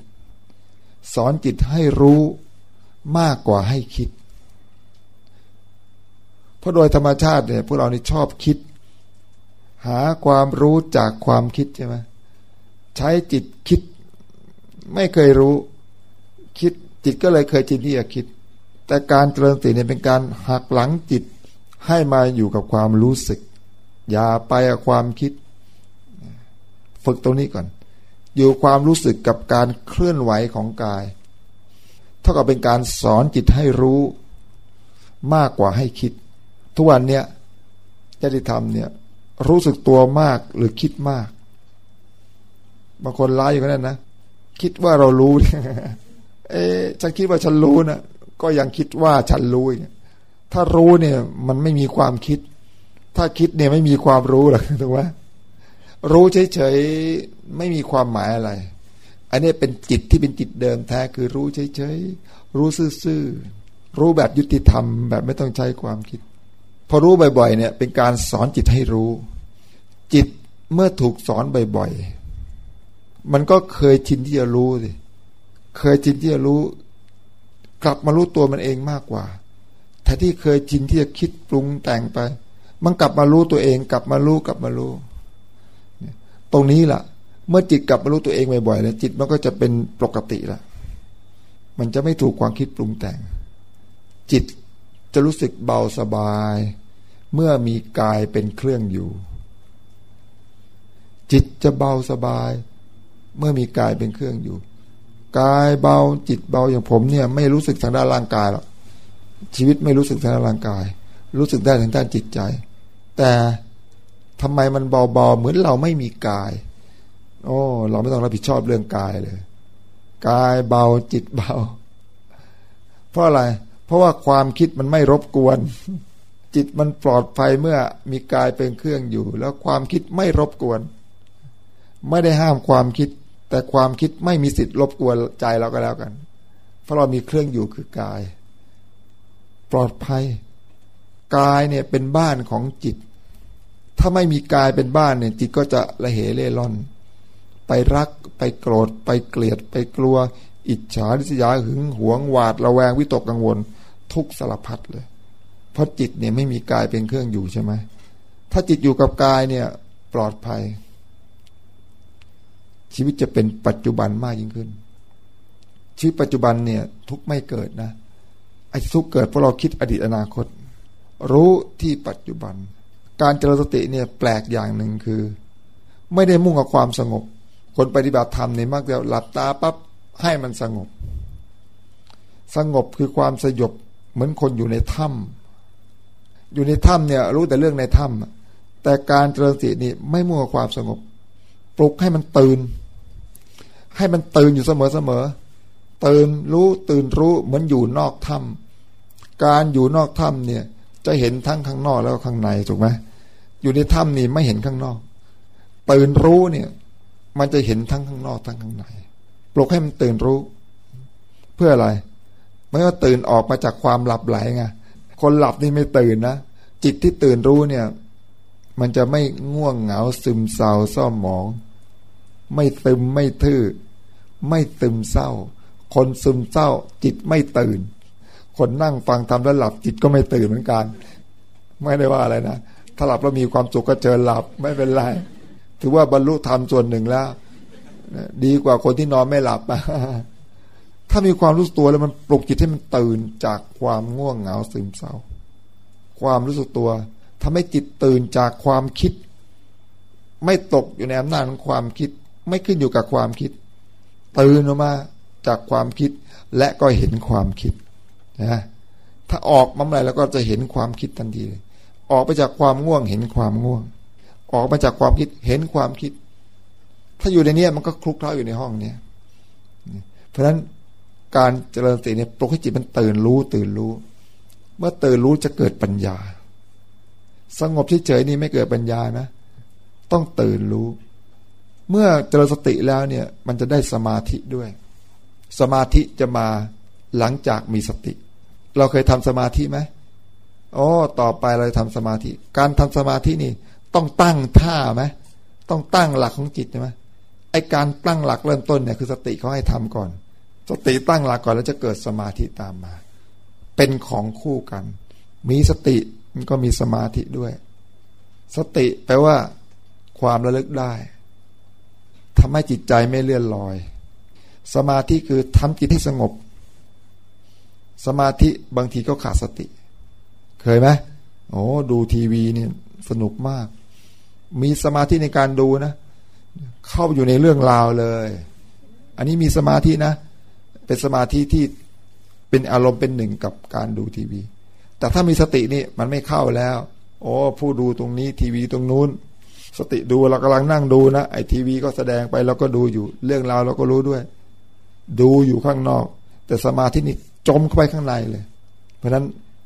สอนจิตให้รู้มากกว่าให้คิด เพราะโดยธรรมชาติเนี่ยพวกเรานี่ชอบคิด หาความรู้จากความคิดใช่ไหมใช้จิตคิด ไม่เคยรู้ คิดจิตก็เลยเคยจินที่จะคิด แต่การเจริญสติเนี่ยเป็นการหักหลังจิตให้มาอยู่กับความรู้สึก อย่าไปกับความคิด ฝึกตรงนี้ก่อน อยู่ความรู้สึกกับการเคลื่อนไหวของกาย เท่ากับเป็นการสอนจิตให้รู้มากกว่าให้คิด ทุกวันเนี้ยจติธรรมเนี่ย รู้สึกตัวมากหรือคิดมาก บางคนร้ายอย่างนั้นนะคิดว่าเรารู้เอ๊ฉันคิดว่าฉันรู้นะก็ยังคิดว่าฉันรู้ถ้ารู้เนี่ย มันไม่มีความคิด ถ้าคิดเนี่ยไม่มีความรู้หรอกถูกไหมรู้เฉยๆไม่มีความหมายอะไร อันนี้เป็นจิตที่เป็นจิตเดิมแท้คือรู้เฉยๆรู้ซื่อๆรู้แบบยุติธรรม แบบไม่ต้องใช้ความคิด พอรู้บ่อยๆ เนี่ย เป็นการสอนจิตให้รู้ จิตเมื่อถูกสอนบ่อยๆ มันก็เคยชินที่จะรู้สิเคยชินที่จะรู้ กลับมารู้ตัวมันเองมากกว่าแทนที่เคยชินที่จะคิดปรุงแต่งไป มันกลับมารู้ตัวเอง กลับมารู้กลับมารู้ ตรงนี้ล่ะ เมื่อจิตกลับมารู้ตัวเองบ่อยๆแล้วจิตมันก็จะเป็นปกติละมันจะไม่ถูกความคิดปรุงแต่ง จิตจะรู้สึกเบาสบาย เมื่อมีกายเป็นเครื่องอยู่ จิตจะเบาสบาย เมื่อมีกายเป็นเครื่องอยู่ กายเบาจิตเบาอย่างผมเนี่ย ไม่รู้สึกทางด้านร่างกายหรอกชีวิตไม่รู้สึกทางด้านร่างกาย รู้สึกได้ทางด้านจิตใจ แต่ทำไมมันเบาๆเหมือนเราไม่มีกาย โอ้เราไม่ต้องรับผิดชอบเรื่องกายเลย กายเบาจิตเบา เพราะอะไร เพราะว่าความคิดมันไม่รบกวน จิตมันปลอดภัยเมื่อมีกายเป็นเครื่องอยู่ แล้วความคิดไม่รบกวน ไม่ได้ห้ามความคิด แต่ความคิดไม่มีสิทธิ์รบกวนใจเราก็แล้วกัน เพราะเรามีเครื่องอยู่คือกาย ปลอดภัย กายเนี่ยเป็นบ้านของจิต ถ้าไม่มีกายเป็นบ้านเนี่ยจิตก็จะละเหเล่ร่อน ไปรักไปโกรธ ไปเกลียดไปกลัว อิจฉาริษยาหึงหวงหวาดระแวงวิตกกังวล ทุกสารพัดเลย ราะจิตเนี่ยไม่มีกายเป็นเครื่องอยู่ใช่ไหมถ้าจิตอยู่กับกายเนี่ย ปลอดภัย ชีวิตจะเป็นปัจจุบันมากยิ่งขึ้น ชีวิตปัจจุบันเนี่ย ทุกไม่เกิดนะไอ้ทุกเกิดเพราะเราคิดอดีตอนาคต รู้ที่ปัจจุบัน การเจริญสติเนี่ยแปลกอย่างหนึ่งคือ ไม่ได้มุ่งกับความสงบ คนปฏิบัติธรรมเนี่ยมักจะหลับตาปั๊บให้มันสงบ สงบคือความสยบเหมือนคนอยู่ในถ้ำ อยู่ในถ้ำเนี่ย รู้แต่เรื่องในถ้ำแต่การเจริญสตินี่ไม่มั่วความสงบ ปลุกให้มันตื่น ให้มันตื่นอยู่เสมอเสมอตื่นรู้ตื่นรู้เหมือนอยู่นอกถ้ำการอยู่นอกถ้ำเนี่ย จะเห็นทั้งข้างนอกแล้วข้างในถูกไหมอยู่ในถ้ำนี่ไม่เห็นข้างนอกตื่นรู้เนี่ย มันจะเห็นทั้งข้างนอกทั้งข้างในปลุกให้มันตื่นรู้ เพื่ออะไรไม่ว่าตื่นออกมาจากความหลับไหลไง คนหลับนี่ไม่ตื่นนะ จิตที่ตื่นรู้เนี่ย มันจะไม่ง่วงเหงาซึมเศร้าซ่อมหมอง ไม่ซึมไม่ทื่อ ไม่ซึมเศร้า คนซึมเศร้า จิตไม่ตื่น คนนั่งฟังทำแล้วหลับ จิตก็ไม่ตื่นเหมือนกัน ไม่ได้ว่าอะไรนะถ้าหลับแล้วมีความสุขก็เจอหลับไม่เป็นไร ถือว่าบรรลุธรรมส่วนหนึ่งแล้ว ดีกว่าคนที่นอนไม่หลับ ถ้ามีความรู้สึกตัวแล้วมันปลุกจิตให้มันตื่นจากความง่วงเหงาซึมเศร้า ความรู้สึกตัวทำให้จิตตื่นจากความคิด ไม่ตกอยู่ในอำนาจของความคิด ไม่ขึ้นอยู่กับความคิด ตื่นออกมาจากความคิด และก็เห็นความคิดนะถ้าออกมาเมื่อไรแล้วก็จะเห็นความคิดทันทีเลยออกไปจากความง่วงเห็นความง่วง ออกมาจากความคิดเห็นความคิด ถ้าอยู่ในนี้มันก็คลุกเคล้าอยู่ในห้องเนี้ยเพราะฉะนั้น การเจริญสติเนี่ยปลุกให้จิตมันตื่นรู้ตื่นรู้ เมื่อตื่นรู้จะเกิดปัญญา สงบเฉยๆนี่ไม่เกิดปัญญานะ ต้องตื่นรู้ เมื่อเจริญสติแล้วเนี่ย มันจะได้สมาธิด้วย สมาธิจะมาหลังจากมีสติ เราเคยทำสมาธิไหมโอ้ต่อไปเราทำสมาธิ การทำสมาธินี่ ต้องตั้งท่าไหมต้องตั้งหลักของจิตใช่ไหมไอการตั้งหลักเริ่มต้นเนี่ยคือสติเขาให้ทำก่อน สติตั้งหลักก่อนแล้วจะเกิดสมาธิตามมา เป็นของคู่กัน มีสติมันก็มีสมาธิด้วย สติแปลว่า ความระลึกได้ทำให้จิตใจไม่เลื่อนลอย สมาธิคือทำจิตให้สงบ สมาธิบางทีก็ขาดสติ เคยไหมโอ้ดูทีวีเนี่ยสนุกมาก มีสมาธิในการดูนะ เข้าอยู่ในเรื่องราวเลย อันนี้มีสมาธินะ เป็นสมาธิที่เป็นอารมณ์เป็นหนึ่งกับการดูทีวี แต่ถ้ามีสตินี่มันไม่เข้าแล้ว โอ้ผู้ดูตรงนี้ทีวีตรงนู้น สติดูเรากำลังนั่งดูนะไอทีวีก็แสดงไปเราก็ดูอยู่ เรื่องราวเราก็รู้ด้วย ดูอยู่ข้างนอก แต่สมาธินี่จมเข้าไปข้างในเลย เพราะฉะนั้น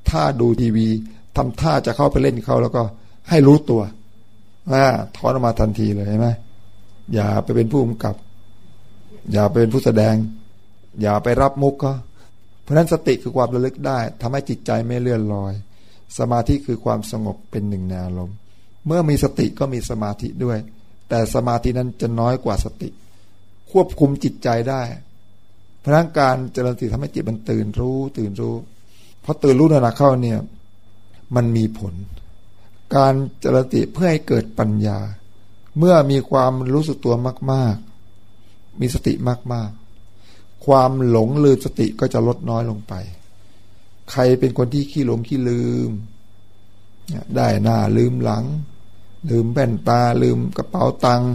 ถ้าดูทีวีทำท่าจะเข้าไปเล่นเขาแล้วก็ให้รู้ตัวว่าถอนออกมาทันทีเลยใช่ไหมอย่าไปเป็นผู้กำกับ อย่าไปเป็นผู้แสดง อย่าไปรับมุกก็เพราะนั้นสติคือความระลึกได้ทำให้จิตใจไม่เลื่อนลอย สมาธิคือความสงบเป็นหนึ่งในอารมณ์ เมื่อมีสติก็มีสมาธิด้วย แต่สมาธินั้นจะน้อยกว่าสติ ควบคุมจิตใจได้พลังการเจริญสติทำให้จิตมันตื่นรู้ ตื่นรู้พอตื่นรู้นานเข้าเนี่ย มันมีผล การเจริญสติเพื่อให้เกิดปัญญา เมื่อมีความรู้สึกตัวมาก ๆ มีสติมาก ๆ ความหลงลืมสติก็จะลดน้อยลงไป ใครเป็นคนที่ขี้หลงขี้ลืม ได้หน้าลืมหลัง ลืมแว่นตาลืมกระเป๋าตังค์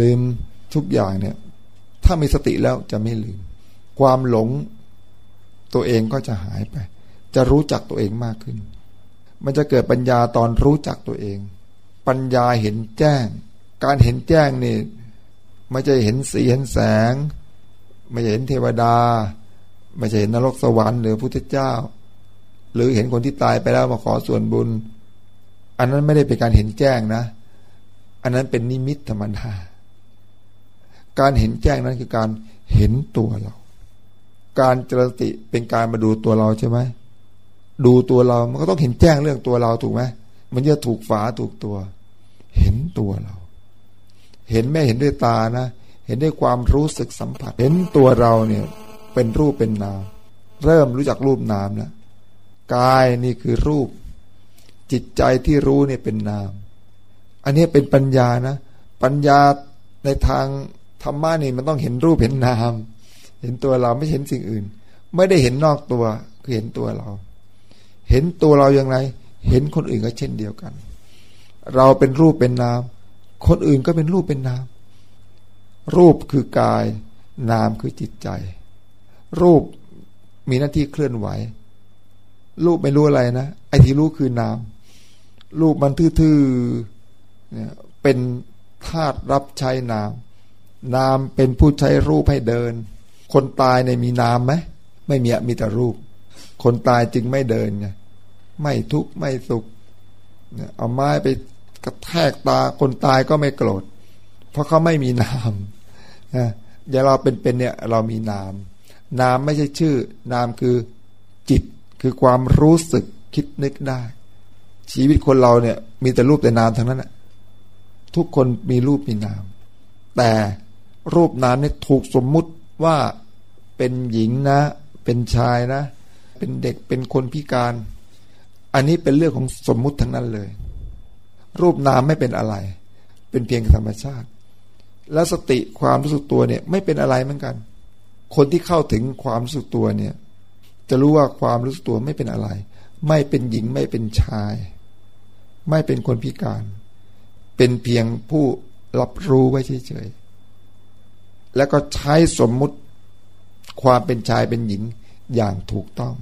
ลืมทุกอย่างเนี่ย ถ้ามีสติแล้วจะไม่ลืม ความหลงตัวเองก็จะหายไป จะรู้จักตัวเองมากขึ้น มันจะเกิดปัญญาตอนรู้จักตัวเอง ปัญญาเห็นแจ้ง การเห็นแจ้งนี่ไม่ใช่เห็นสีเห็นแสง ไม่ใช่เห็นเทวดา ไม่ใช่เห็นนรกสวรรค์หรือพุทธเจ้า หรือเห็นคนที่ตายไปแล้วมาขอส่วนบุญ อันนั้นไม่ได้เป็นการเห็นแจ้งนะ อันนั้นเป็นนิมิตธรรมดาการเห็นแจ้งนั้นคือการเห็นตัวเรา การเจริญสติเป็นการมาดูตัวเราใช่ไหมดูตัวเรา มันก็ต้องเห็นแจ้งเรื่องตัวเราถูกไหมมันจะถูกฝาถูกตัว เห็นตัวเรา เห็นไม่เห็นด้วยตานะ เห็นด้วยความรู้สึกสัมผัส เห็นตัวเราเนี่ยเป็นรูปเป็นนาม เริ่มรู้จักรูปนามแล้วกายนี่คือรูป จิตใจที่รู้เนี่ยเป็นนาม อันนี้เป็นปัญญานะ ปัญญาในทางธรรมะนี่มันต้องเห็นรูปเห็นนาม เห็นตัวเราไม่เห็นสิ่งอื่น ไม่ได้เห็นนอกตัวคือเห็นตัวเรา เห็นตัวเราอย่างไร เห็นคนอื่นก็เช่นเดียวกัน เราเป็นรูปเป็นนาม คนอื่นก็เป็นรูปเป็นนาม รูปคือกาย นามคือจิตใจ รูปมีหน้าที่เคลื่อนไหว รูปไม่รู้อะไรนะ ไอ้ที่รู้คือนาม รูปมันทื่อๆเป็นธาตุรับใช้นาม นามเป็นผู้ใช้รูปให้เดิน คนตายในมีนามไหมไม่มีมีแต่รูป คนตายจึงไม่เดินไงไม่ทุกข์ไม่สุขเอาไม้ไปกระแทกตาคนตายก็ไม่โกรธ เพราะเขาไม่มีนามนะอย่างเราเป็นๆเนี่ยเรามีนาม นามไม่ใช่ชื่อ นามคือจิตคือความรู้สึกคิดนึกได้ ชีวิตคนเราเนี่ย มีแต่รูปแต่นามทั้งนั้นแหละทุกคนมีรูปมีนาม แต่รูปนามเนี่ยถูกสมมุติว่าเป็นหญิงนะ เป็นชายนะ เป็นเด็กเป็นคนพิการ อันนี้เป็นเรื่องของสมมุติทั้งนั้นเลย รูปนามไม่เป็นอะไร เป็นเพียงธรรมชาติ แล้วสติความรู้สึกตัวเนี่ย ไม่เป็นอะไรเหมือนกัน คนที่เข้าถึงความรู้สึกตัวเนี่ย จะรู้ว่าความรู้สึกตัวไม่เป็นอะไร ไม่เป็นหญิงไม่เป็นชาย ไม่เป็นคนพิการ เป็นเพียงผู้รับรู้ไว้เฉยๆแล้วก็ใช้สมมุติความเป็นชายเป็นหญิงอย่างถูกต้อง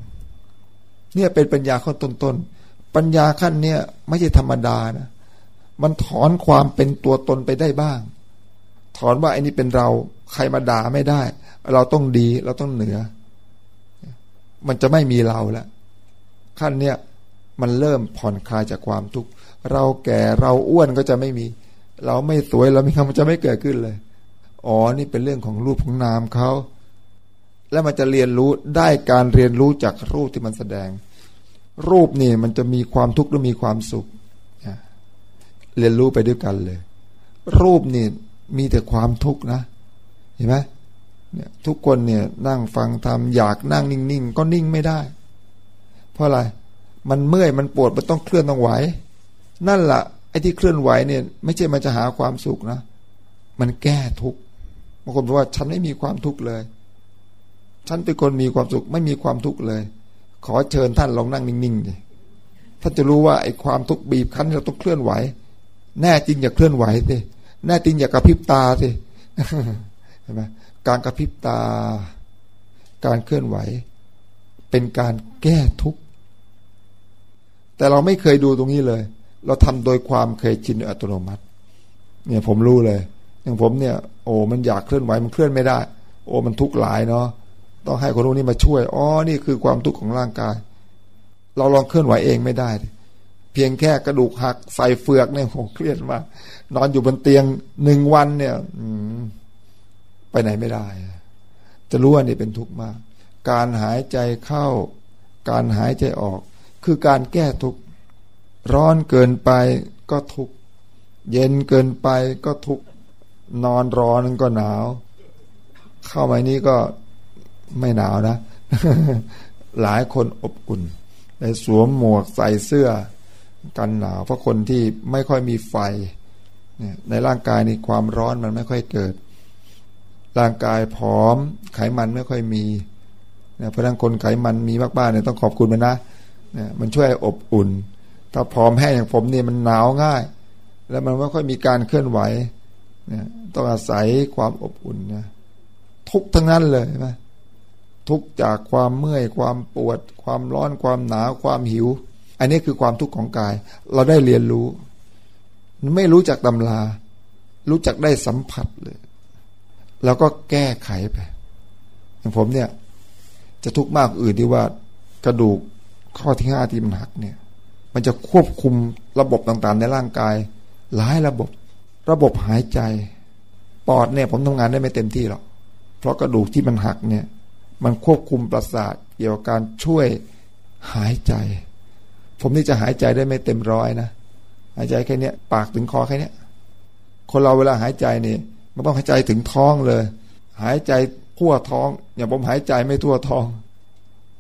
เนี่ยเป็นปัญญาขั้นต้นๆปัญญาขั้นเนี่ยไม่ใช่ธรรมดานะมันถอนความเป็นตัวตนไปได้บ้าง ถอนว่าไอ้นี่เป็นเราใครมาด่าไม่ได้ เราต้องดีเราต้องเหนือ มันจะไม่มีเราแล้วขั้นเนี้ยมันเริ่มผ่อนคลายจากความทุกข์เราแก่เราอ้วนก็จะไม่มี เราไม่สวยเราไม่ทำมันจะไม่เกิดขึ้นเลย อ๋อนี่เป็นเรื่องของรูปของนามเขาแล้วมันจะเรียนรู้ได้การเรียนรู้จากรูปที่มันแสดง รูปนี่มันจะมีความทุกข์หรือมีความสุขเรียนรู้ไปด้วยกันเลย รูปนี่ มีแต่ความทุกข์นะเห็นไหมเนี่ยทุกคนเนี่ยนั่งฟังทำอยากนั่งนิ่งๆก็นิ่งไม่ได้ เพราะอะไรมันเมื่อยมันปวดมันต้องเคลื่อนต้องไหว นั่นละ่ะไอ้ที่เคลื่อนไหวเนี่ย ไม่ใช่มันจะหาความสุขนะมันแก้ทุกข์บางคนบอกว่าฉันไม่มีความทุกข์เลย ฉันเป็นคนมีความสุขไม่มีความทุกข์เลย ขอเชิญท่านลองนั่งนิ่งๆดิท่านจะรู้ว่าไอ้ความทุกข์บีบคั้นเราต้องเคลื่อนไหว แน่จริงอย่าเคลื่อนไหวสิ แน่จริงอย่ากระพริบตาสิเห็นไหมการกระพริบตา การเคลื่อนไหว เป็นการแก้ทุกข์แต่เราไม่เคยดูตรงนี้เลย เราทำโดยความเคยชินอัตโนมัติ เนี่ยผมรู้เลย อย่างผมเนี่ย โอ้มันอยากเคลื่อนไหวมันเคลื่อนไม่ได้ โอ้มันทุกข์หลายเนาะต้องให้คนรู้นี่มาช่วยอ๋อนี่คือความทุกข์ของร่างกาย เราลองเคลื่อนไหวเองไม่ได้ พียงแค่กระดูกหักใส่เฟือกเนี่ยผมเครียดมากนอนอยู่บนเตียงหนึ่งวันเนี่ยไปไหนไม่ได้ จะรู้ว่านี่เป็นทุกข์มาก การหายใจเข้า การหายใจออก คือการแก้ทุกข์ร้อนเกินไปก็ทุกข์เย็นเกินไปก็ทุกข์นอนร้อนก็หนาว เข้ามานี้ก็ไม่หนาวนะ หลายคนอบอุ่นในสวมหมวกใส่เสื้อ กันหนาว เพราะคนที่ไม่ค่อยมีไฟในร่างกายนี่ความร้อนมันไม่ค่อยเกิด ร่างกายผอม ไขมันไม่ค่อยมีเนี่ยเพราะนั้นคนไขมันมีมากๆเนี่ยต้องขอบคุณมันนะเนี่ยมันช่วยอบอุ่น ถ้าผอมแห้งอย่างผมเนี่ยมันหนาวง่าย แล้วมันไม่ค่อยมีการเคลื่อนไหวเนี่ยต้องอาศัยความอบอุ่นนะทุกทั้งนั้นเลยไหมทุกจากความเมื่อยความปวด ความร้อนความหนาวความหิว อันนี้คือความทุกข์ของกาย เราได้เรียนรู้ ไม่รู้จักตำรา รู้จักได้สัมผัสเลย แล้วก็แก้ไขไป อย่างผมเนี่ย จะทุกข์มากอื่นที่ว่ากระดูกข้อที่ห้าที่มันหักเนี่ย มันจะควบคุมระบบต่างๆ ในร่างกาย หลายระบบ ระบบหายใจ ปอดเนี่ย ผมทำงานได้ไม่เต็มที่หรอก เพราะกระดูกที่มันหักเนี่ย มันควบคุมประสาทเกี่ยวกับการช่วยหายใจ ผมนี่จะหายใจได้ไม่เต็มร้อยนะหายใจแค่เนี้ย ปากถึงคอแค่เนี้ย คนเราเวลาหายใจนี่มันต้องหายใจถึงท้องเลย หายใจทั่วท้องอย่างผมหายใจไม่ทั่วท้อง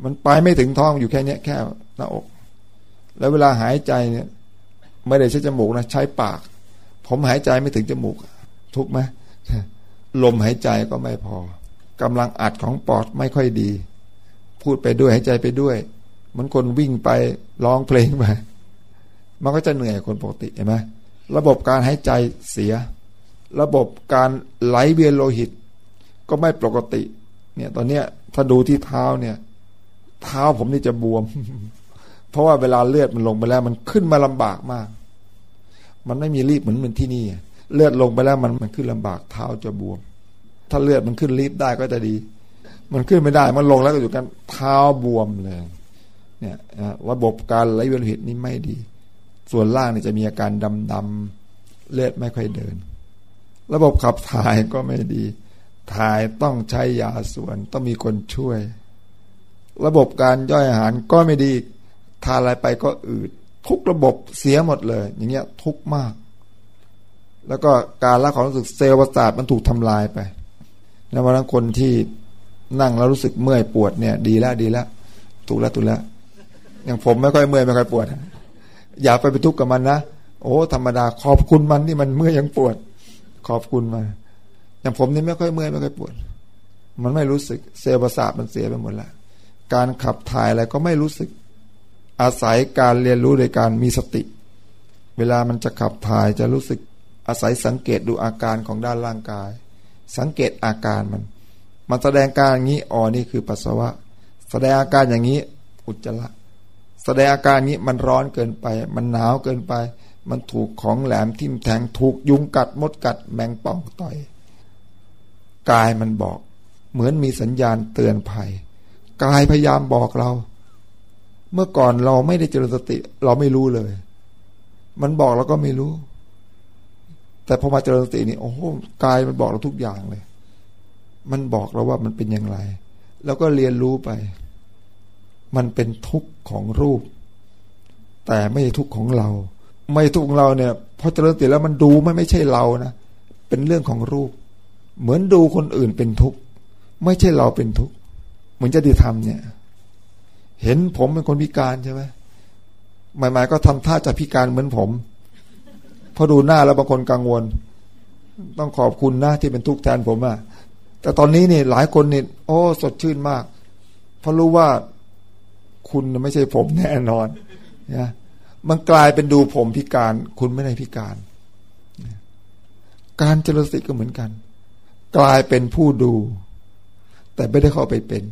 มันไปไม่ถึงท้องอยู่แค่เนี้ยแค่หน้าอก แล้วเวลาหายใจเนี่ย ไม่ได้ใช้จมูกนะใช้ปาก ผมหายใจไม่ถึงจมูก ทุกไหมลมหายใจก็ไม่พอกำลังอัดของปอดไม่ค่อยดี พูดไปด้วยหายใจไปด้วย มือนคนวิ่งไปร้องเพลงไปมันก็จะเหนื่อยคนปกติเห็นไหมระบบการหายใจเสีย ระบบการไหลเวียนโลหิต ก็ไม่ปกติ เนี่ย ตอนเนี้ยถ้าดูที่เท้าเนี่ย เท้าผมนี่จะบวม เพราะว่าเวลาเลือดมันลงไปแล้ว มันขึ้นมาลำบากมาก มันไม่มีรีบเหมือนเหมือนที่นี่ เลือดลงไปแล้วมันมันขึ้นลำบากเท้าจะบวม ถ้าเลือดมันขึ้นรีบได้ก็จะดี มันขึ้นไม่ได้มันลงแล้วก็อยู่กันเท้าบวมเลย เนี่ยระบบการไหลเวียนโลหิตนี่ไม่ดี ส่วนล่างเนี่ยจะมีอาการดำดำเลือดไม่ค่อยเดิน ระบบขับถ่ายก็ไม่ดี ถ่ายต้องใช้ยาส่วนต้องมีคนช่วย ระบบการย่อยอาหารก็ไม่ดีทานอะไรไปก็อืดทุกระบบเสียหมดเลย อย่างเงี้ยทุกมาก แล้วก็การละความรู้สึกเซลล์ประสาทมันถูกทำลายไปแล้ววันนั้นคนที่นั่งแล้วรู้สึกเมื่อยปวดเนี่ย ดีแล้วดีแล้วถูกแล้วถูกแล้ว อย่างผมไม่ค่อยเมื่อยไม่ค่อยปวด อย่าไปไปทุกข์กับมันนะโอ้ธรรมดาขอบคุณมันที่มันเมื่อยยังปวด ขอบคุณมาอย่างผมนี่ไม่ค่อยเมื่อยไม่ค่อยปวด มันไม่รู้สึกเซลล์ประสาทมันเสียไปหมดล้วการขับถ่ายอะไรก็ไม่รู้สึก อาศัยการเรียนรู้โดยการมีสติ เวลามันจะขับถ่ายจะรู้สึกอาศัยสังเกตดูอาการของด้านร่างกาย สังเกตอาการมัน มันแสดงการอย่างนี้อ๋อนี่คือปัสสาวะ แสดงอาการอย่างนี้อุจจาระ แสดงอาการนี้มันร้อนเกินไป มันหนาวเกินไป มันถูกของแหลมทิ่มแทงถูกยุงกัดมดกัดแมงป่องต่อย กายมันบอก เหมือนมีสัญญาณเตือนภัย กายพยายามบอกเรา เมื่อก่อนเราไม่ได้เจริญสติ เราไม่รู้เลย มันบอกเราก็ไม่รู้ แต่พอมาเจริญสตินี่โอ้โหกายมันบอกเราทุกอย่างเลย มันบอกเราว่ามันเป็นอย่างไร แล้วก็เรียนรู้ไป มันเป็นทุกข์ของรูป แต่ไม่ใช่ทุกข์ของเรา ไม่ทุกข์ของเราเนี่ยพอเจริญสติแล้วมันดูไม่ไม่ใช่เรานะเป็นเรื่องของรูป เหมือนดูคนอื่นเป็นทุกข์ไม่ใช่เราเป็นทุกข์เหมือนจะดีทำเนี่ย เห็นผมเป็นคนพิการใช่ไหมหมายๆก็ทำท่าจะพิการเหมือนผมพอดูหน้าแล้วบางคนกังวล ต้องขอบคุณนะที่เป็นทุกข์แทนผมอะแต่ตอนนี้นี่หลายคนนี่โอ้ สดชื่นมาก เพราะรู้ว่า คุณไม่ใช่ผมแน่นอนนะมันกลายเป็นดูผมพิการ คุณไม่ได้พิการ การเจริญสติก็เหมือนกัน กลายเป็นผู้ดู แต่ไม่ได้เข้าไปเป็น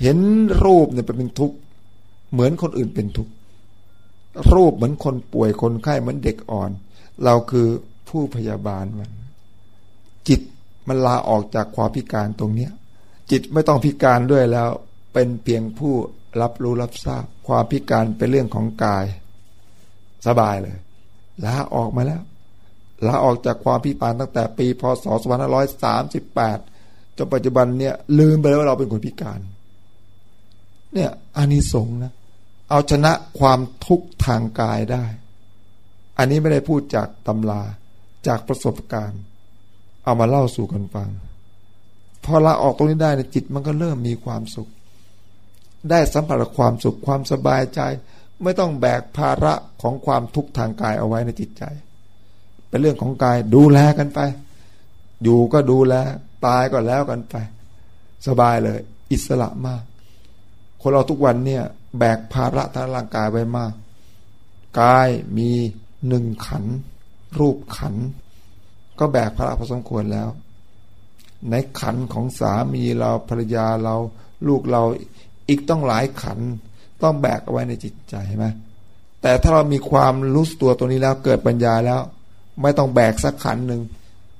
เห็นรูปเนี่ยเป็นทุกข์เหมือนคนอื่นเป็นทุกข์รูปเหมือนคนป่วยคนไข้เหมือนเด็กอ่อน เราคือผู้พยาบาลมัน จิตมันลาออกจากความพิการตรงเนี้ย จิตไม่ต้องพิการด้วยแล้ว เป็นเพียงผู้ รับรู้รับทราบ ความพิการเป็นเรื่องของกาย สบายเลยลาออกมาแล้วลาออกจากความพิการตั้งแต่ปีพศ2538จนปัจจุบันเนี่ยลืมไปแล้วว่าเราเป็นคนพิการ เนี่ยอานิสงส์นะเอาชนะความทุกข์ทางกายได้ อันนี้ไม่ได้พูดจากตำราจากประสบการณ์ เอามาเล่าสู่กันฟัง พอลาออกตรงนี้ได้เนี่ยจิตมันก็เริ่มมีความสุข ได้สัมผัสความสุขความสบายใจ ไม่ต้องแบกภาระของความทุกข์ทางกายเอาไว้ในจิตใจ เป็นเรื่องของกายดูแลกันไป อยู่ก็ดูแล ตายก็แล้วกันไป สบายเลย อิสระมาก คนเราทุกวันเนี่ย แบกภาระทางร่างกายไว้มาก กายมีหนึ่งขัน รูปขัน ก็แบกภาระพอสมควรแล้ว ในขันของสามีเราภรรยาเราลูกเรา อีกต้องหลายขัน ต้องแบกเอาไว้ในจิตใจใช่ไหมแต่ถ้าเรามีความรู้ตัวตัวนี้แล้วเกิดปัญญาแล้ว ไม่ต้องแบกสักขันหนึ่ง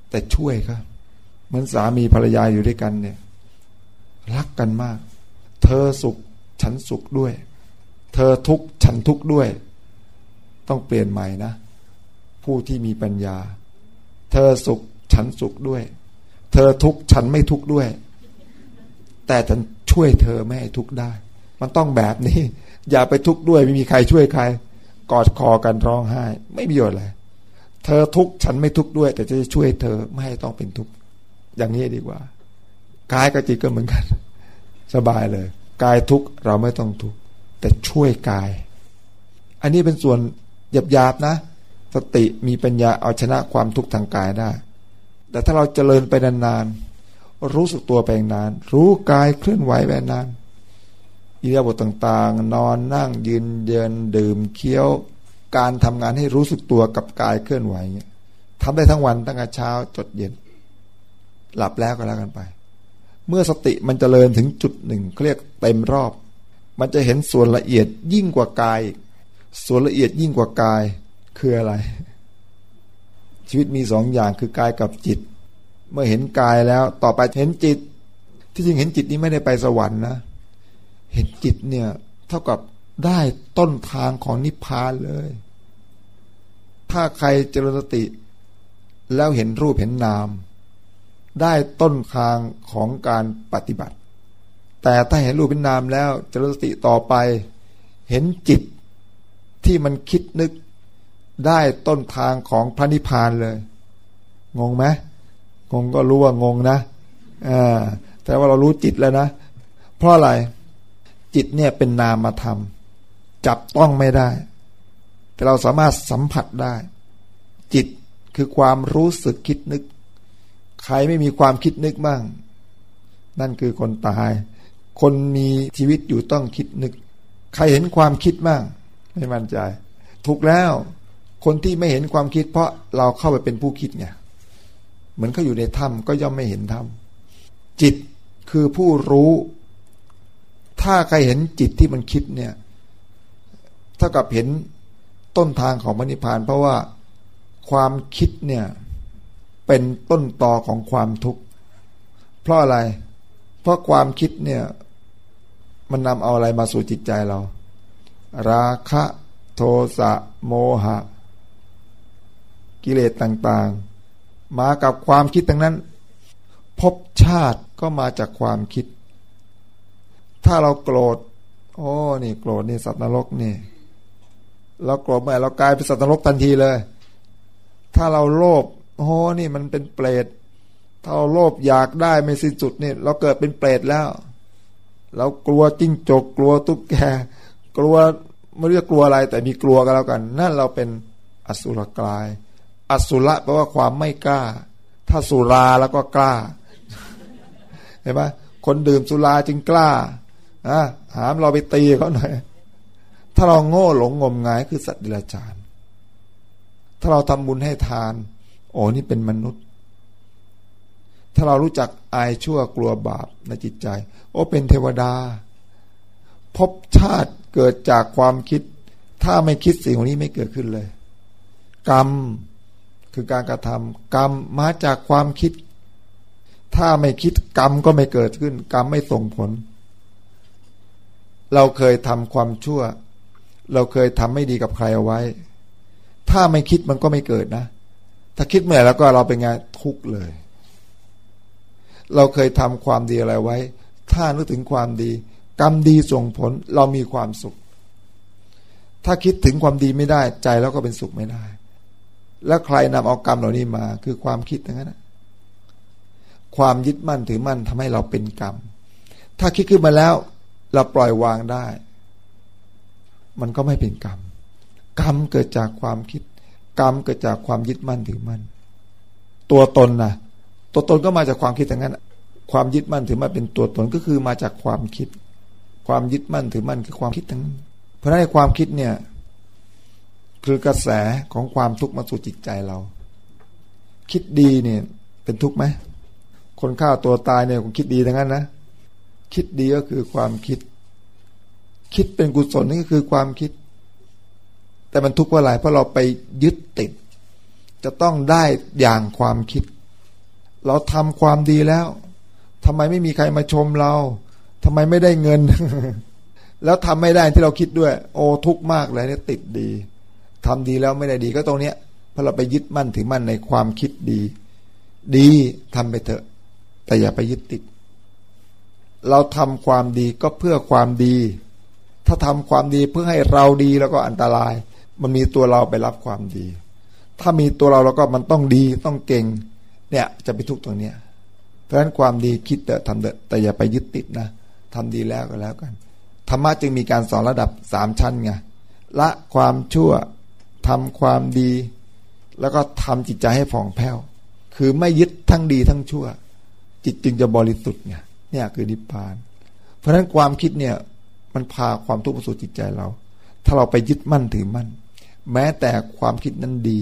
แต่ช่วยครับเหมือนสามีภรรยาอยู่ด้วยกันเนี่ย รักกันมาก เธอสุขฉันสุขด้วย เธอทุกข์ฉันทุกข์ด้วย ต้องเปลี่ยนใหม่นะ ผู้ที่มีปัญญา เธอสุขฉันสุขด้วย เธอทุกข์ฉันไม่ทุกข์ด้วย แต่ฉัน ช่วยเธอไม่ให้ทุกข์ได้ มันต้องแบบนี้ อย่าไปทุกข์ด้วยไม่มีใครช่วยใคร กอดคอกันร้องไห้ ไม่มีประโยชน์เลยเธอทุกข์ฉันไม่ทุกข์ด้วย แต่จะช่วยเธอไม่ให้ต้องเป็นทุกข์อย่างนี้ดีกว่ากายกับจิตก็เหมือนกัน สบายเลยกายทุกข์เราไม่ต้องทุกข์แต่ช่วยกาย อันนี้เป็นส่วนหยาบๆนะ สติมีปัญญาเอาชนะความทุกข์ทางกายได้ แต่ถ้าเราเจริญไปนานๆ รู้สึกตัวไปนาน รู้กายเคลื่อนไหวไปนานอิริยาบถต่างๆ นอนนั่งยืนเดินดื่มเคี้ยว การทำงานให้รู้สึกตัวกับกายเคลื่อนไหวเงี้ยทำได้ทั้งวันตั้งแต่เช้าจดเย็น หลับแล้วก็แล้วกันไป เมื่อสติมันจเจริญถึงจุดหนึ่งเขาเรียกเต็มรอบ มันจะเห็นส่วนละเอียดยิ่งกว่ากาย ส่วนละเอียดยิ่งกว่ากายคืออะไร ชีวิตมีสองอย่างคือกายกับจิต เมื่อเห็นกายแล้ว ต่อไปเห็นจิต ที่จริงเห็นจิตนี้ไม่ได้ไปสวรรค์นะ เห็นจิตเนี่ย เท่ากับได้ต้นทางของนิพพานเลย ถ้าใครเจริญสติ แล้วเห็นรูปเห็นนาม ได้ต้นทางของการปฏิบัติ แต่ถ้าเห็นรูปเห็นนามแล้วเจริญสติต่อไป เห็นจิตที่มันคิดนึกได้ต้นทางของพระนิพพานเลย งงไหม งงก็รู้ว่างงนะอ่าแต่ว่าเรารู้จิตแล้วนะ เพราะอะไร จิตเนี่ยเป็นนามธรรมจับต้องไม่ได้ แต่เราสามารถสัมผัสได้ จิตคือความรู้สึกคิดนึก ใครไม่มีความคิดนึกบ้าง นั่นคือคนตาย คนมีชีวิตอยู่ต้องคิดนึก ใครเห็นความคิดบ้าง ไม่มั่นใจ ถูกแล้ว คนที่ไม่เห็นความคิด เพราะเราเข้าไปเป็นผู้คิดไง เหมือนเขาอยู่ในถ้ำก็ย่อมไม่เห็นถ้ำจิตคือผู้รู้ ถ้าใครเห็นจิตที่มันคิดเนี่ยเท่ากับเห็นต้นทางของมรรคาน เพราะว่าความคิดเนี่ยเป็นต้นตอของความทุกข์เพราะอะไร เพราะความคิดเนี่ยมันนำเอาอะไรมาสู่จิตใจเรา ราคะ โทสะโมหะ กิเลสต่างๆ มากับความคิดทั้งนั้นพบชาติก็มาจากความคิด ถ้าเราโกรธโอ้นี่โกรธนี่สัตว์นรกนี่เราโกรธเมื่อเรากลายเป็นสัตว์นรกทันทีเลย ถ้าเราโลภโอ้นี่มันเป็นเปรตถ้าเราโลภอยากได้ไม่สิ้นสุดนี่เราเกิดเป็นเปรตแล้ว เรากลัวจิ้งจกกลัวตุ๊กแก กลัวไม่รู้จะกลัวอะไร แต่มีกลัวกันแล้วกัน นั่นเราเป็นอสุรกาย อสุระแปลว่าความไม่กล้า ถ้าสุราแล้วก็กล้า เห็นไหมคนดื่มสุราจึงกล้าอะหามเราไปตีเขาหน่อย ถ้าเราโง่หลงงมงายคือสัตว์ดิลจารถ้าเราทำบุญให้ทาน โอ้นี่เป็นมนุษย์ ถ้าเรารู้จักอายชั่วกลัวบาปในจิตใจ โอ้เป็นเทวดา พบชาติเกิดจากความคิด ถ้าไม่คิดสิ่งนี้ไม่เกิดขึ้นเลย กรรม คือการกระทำกรรมมาจากความคิด ถ้าไม่คิดกรรมก็ไม่เกิดขึ้น กรรมไม่ส่งผล เราเคยทำความชั่ว เราเคยทำไม่ดีกับใครเอาไว้ ถ้าไม่คิดมันก็ไม่เกิดนะ ถ้าคิดเมื่อแล้วก็เราเป็นไงทุกเลย เราเคยทำความดีอะไรไว้ ถ้านึกถึงความดี กรรมดีส่งผลเรามีความสุข ถ้าคิดถึงความดีไม่ได้ ใจเราก็เป็นสุขไม่ได้ แล้วใครนำเอากรรมเหล่านี้มา คือความคิดอย่างนั้นความยึดมั่นถือมั่นทำให้เราเป็นกรรม ถ้าคิดขึ้นมาแล้ว เราปล่อยวางได้ มันก็ไม่เป็นกรรม กรรมเกิดจากความคิด กรรมเกิดจากความยึดมั่นถือมั่น ตัวตนนะตัวตนก็มาจากความคิดอย่างนั้น ความยึดมั่นถือมั่นเป็นตัวตนก็คือมาจากความคิด ความยึดมั่นถือมั่นคือความคิดทั้งนั้น เพราะในความคิดเนี่ย คือกระแสของความทุกข์มาสู่จิตใจเรา คิดดีเนี่ย เป็นทุกข์ไหมคนฆ่าตัวตายเนี่ยคงคิดดีทั้งนั้นนะคิดดีก็คือความคิด คิดเป็นกุศลนี่ก็คือความคิด แต่มันทุกข์เพราะอะไรเพราะเราไปยึดติด จะต้องได้อย่างความคิด เราทำความดีแล้วทำไมไม่มีใครมาชมเราทำไมไม่ได้เงิน แล้วทำไม่ได้ที่เราคิดด้วย โอ้ทุกข์มากเลยเนี่ยติดดี ทำดีแล้วไม่ได้ดีก็ตรงเนี้ยพราเราไปยึดมั่นถือมั่นในความคิดดี ดีทำไปเถอะ แต่อย่าไปยึดติด เราทำความดีก็เพื่อความดี ถ้าทำความดีเพื่อให้เราดีแล้วก็อันตราย มันมีตัวเราไปรับความดี ถ้ามีตัวเราแล้วก็มันต้องดีต้องเก่ง เนี่ยจะไปทุกตรงเนี้ยเพราะฉะนั้นความดีคิดแต่ทำแต่แต่อย่าไปยึดติดนะทำดีแล้วก็แล้วกันธรรมะจึงมีการสอนระดับสามชั้นไงละความชั่ว ทำความดี แล้วก็ทำจิตใจให้ผ่องแผ้ว คือไม่ยึดทั้งดีทั้งชั่ว จิตจึงจะบริสุทธิ์ไงเนี่ยคือนิพพาน เพราะฉะนั้นความคิดเนี่ยมันพาความทุกข์มาสู่จิตใจเรา ถ้าเราไปยึดมั่นถือมั่น แม้แต่ความคิดนั้นดี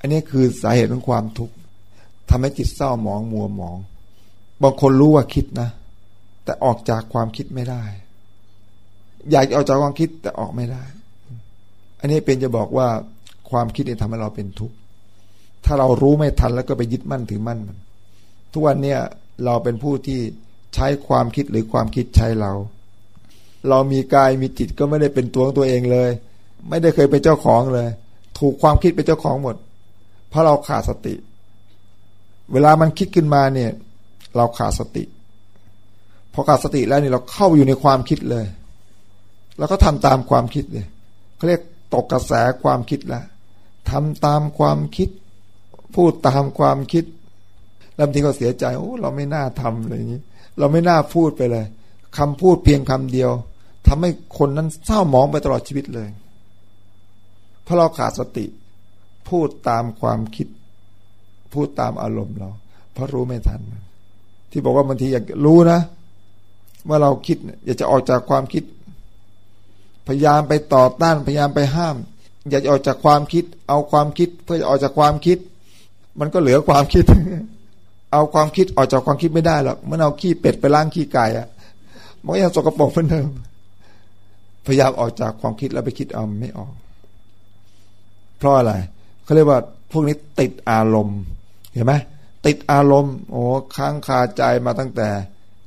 อันนี้คือสาเหตุของความทุกข์ทำให้จิตเศร้าหมองมัวหมอง บางคนรู้ว่าคิดนะ แต่ออกจากความคิดไม่ได้ อยากจะออกจากความคิดแต่ออกไม่ได้ อันนี้เป็นจะบอกว่าความคิดเนี่ยทำให้เราเป็นทุกข์ถ้าเรารู้ไม่ทันแล้วก็ไปยึดมั่นถือมั่นมัน ทุกวันเนี่ยเราเป็นผู้ที่ใช้ความคิดหรือความคิดใช้เรา เรามีกายมีจิตก็ไม่ได้เป็นตัวของตัวเองเลย ไม่ได้เคยเป็นเจ้าของเลย ถูกความคิดเป็นเจ้าของหมด เพราะเราขาดสติ เวลามันคิดขึ้นมาเนี่ย เราขาดสติพอขาดสติแล้วเนี่ยเราเข้าอยู่ในความคิดเลย แล้วก็ทำตามความคิดเลยเขาเรียก ตกกระแสความคิดแล้วทำตามความคิด พูดตามความคิดแล้วบางทีก็เสียใจโอ้เราไม่น่าทำอะไรอย่างนี้ เราไม่น่าพูดไปเลยคำพูดเพียงคำเดียวทำให้คนนั้นเศร้าหมองไปตลอดชีวิตเลย เพราะเราขาดสติ พูดตามความคิด พูดตามอารมณ์เรา เพราะรู้ไม่ทัน ที่บอกว่าบางทีอยากรู้นะ ว่าเราคิดอยากจะออกจากความคิด พยายามไปต่อต้านพยายามไปห้าม อยากออกจากความคิด เอาความคิดเพื่อจะออกจากความคิด มันก็เหลือความคิด เอาความคิดออกจากความคิดไม่ได้หรอกเมื่อเอาขี้เป็ดไปล้างขี้ไก่อะมันก็ยังสกปรกเหมือนเดิมพยายามออกจากความคิดแล้วไปคิดเอาไม่ออก เพราะอะไรเขาเรียกว่าพวกนี้ติดอารมณ์ เห็นไหมติดอารมณ์ โอ้ค้างคาใจมาตั้งแต่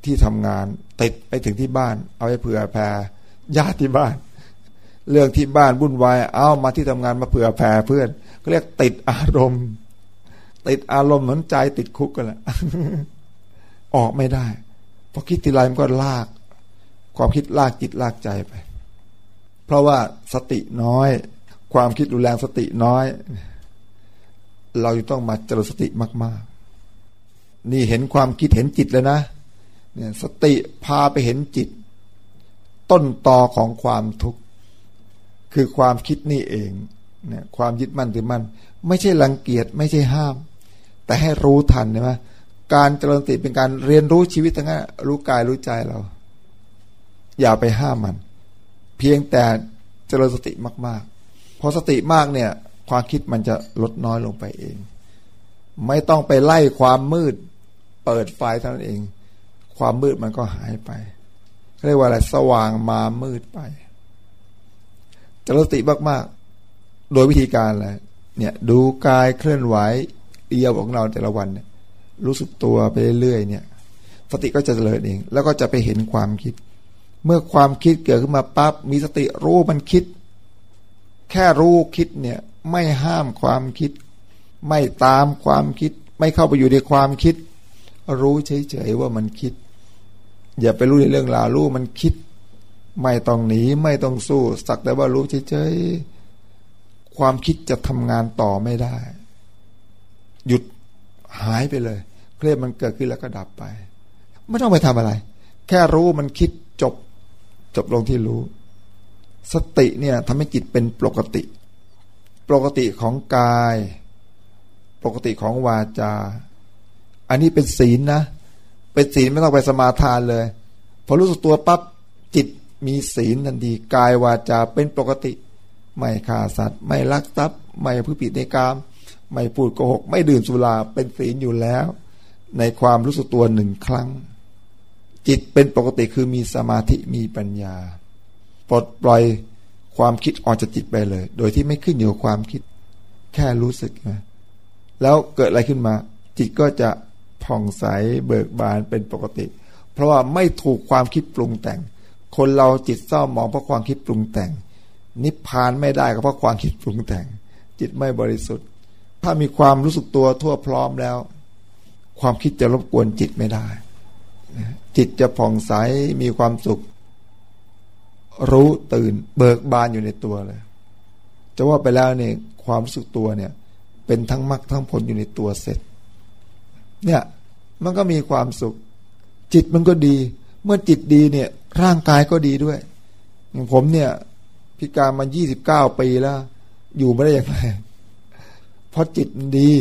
ที่ทำงาน ติดไปถึงที่บ้าน เอาไปเผื่อแผ่ญาติที่บ้าน เรื่องที่บ้านวุ่นวายเอามาที่ทำงานมาเผื่อแผ่เพื่อนก็เรียกติดอารมณ์ ติดอารมณ์เหมือนใจติดคุกกันแหละออกไม่ได้พอคิดทีไรมันก็ลาก ความคิดลากจิตลากใจไป เพราะว่าสติน้อย ความคิดรุนแรงสติน้อย เราต้องมาเจริญสติมาก ๆ นี่เห็นความคิดเห็นจิตเลยนะเนี่ยสติพาไปเห็นจิต ต้นตอของความทุกข์ คือความคิดนี่เองเนี่ยความยึดมั่นถือมั่นไม่ใช่รังเกียจไม่ใช่ห้าม แต่ให้รู้ทันใช่ไหมการเจริญสติเป็นการเรียนรู้ชีวิตทั้งนั้นรู้กายรู้ใจเรา อย่าไปห้ามมัน เพียงแต่เจริญสติมากๆพอสติมากเนี่ย ความคิดมันจะลดน้อยลงไปเอง ไม่ต้องไปไล่ความมืด เปิดไฟเท่านั้นเอง ความมืดมันก็หายไปเรียกว่าอะไรสว่างมามืดไป จริญสติมากๆ โดยวิธีการอะไรเนี่ยดูกายเคลื่อนไหวเดียวของเราแต่ละวันเนี่ยรู้สึกตัวไปเรื่อยๆเนี่ย สติก็จะเจริญเอง แล้วก็จะไปเห็นความคิด เมื่อความคิดเกิดขึ้นมาปั๊บมีสติรู้มันคิด แค่รู้คิดเนี่ย ไม่ห้ามความคิด ไม่ตามความคิด ไม่เข้าไปอยู่ในความคิด รู้เฉยๆว่ามันคิด อย่าไปรู้ในเรื่องราวรู้มันคิด ไม่ต้องหนีไม่ต้องสู้ สักแต่ว่ารู้เฉยๆความคิดจะทำงานต่อไม่ได้ หยุดหายไปเลยเครียดมันเกิดขึ้นแล้วก็ดับไป ไม่ต้องไปทำอะไร แค่รู้มันคิดจบ จบลงที่รู้ สติเนี่ยทำให้จิตเป็นปกติ ปกติของกาย ปกติของวาจา อันนี้เป็นศีลนะ เป็นศีลไม่ต้องไปสมาทานเลย พอรู้สึกตัวปั๊บจิต มีศีลทันทีกายวาจาเป็นปกติ ไม่ฆ่าสัตว์ ไม่ลักทรัพย์ ไม่พูดผิดในกาม ไม่พูดโกหก ไม่ดื่มสุราเป็นศีลอยู่แล้ว ในความรู้สึกตัวหนึ่งครั้ง จิตเป็นปกติคือมีสมาธิมีปัญญา ปลดปล่อยความคิดออกจากจิตไปเลย โดยที่ไม่ขึ้นอยู่กับความคิด แค่รู้สึกนะแล้วเกิดอะไรขึ้นมา จิตก็จะผ่องใสเบิกบานเป็นปกติ เพราะว่าไม่ถูกความคิดปรุงแต่ง คนเราจิตเศร้ามองเพราะความคิดปรุงแต่ง นิพพานไม่ได้ก็เพราะความคิดปรุงแต่ง จิตไม่บริสุทธิ์ ถ้ามีความรู้สึกตัวทั่วพร้อมแล้ว ความคิดจะรบกวนจิตไม่ได้ จิตจะผ่องใสมีความสุข รู้ตื่นเบิกบานอยู่ในตัวเลยจะว่าไปแล้วเนี่ยความรู้สึกตัวเนี่ย เป็นทั้งมรรคทั้งผลอยู่ในตัวเสร็จ เนี่ยมันก็มีความสุข จิตมันก็ดี เมื่อจิตดีเนี่ย ร่างกายก็ดีด้วย อย่างผมเนี่ย พิการมายี่สิบเก้าปีแล้ว อยู่ไม่ได้อย่างไรเพราะจิตดี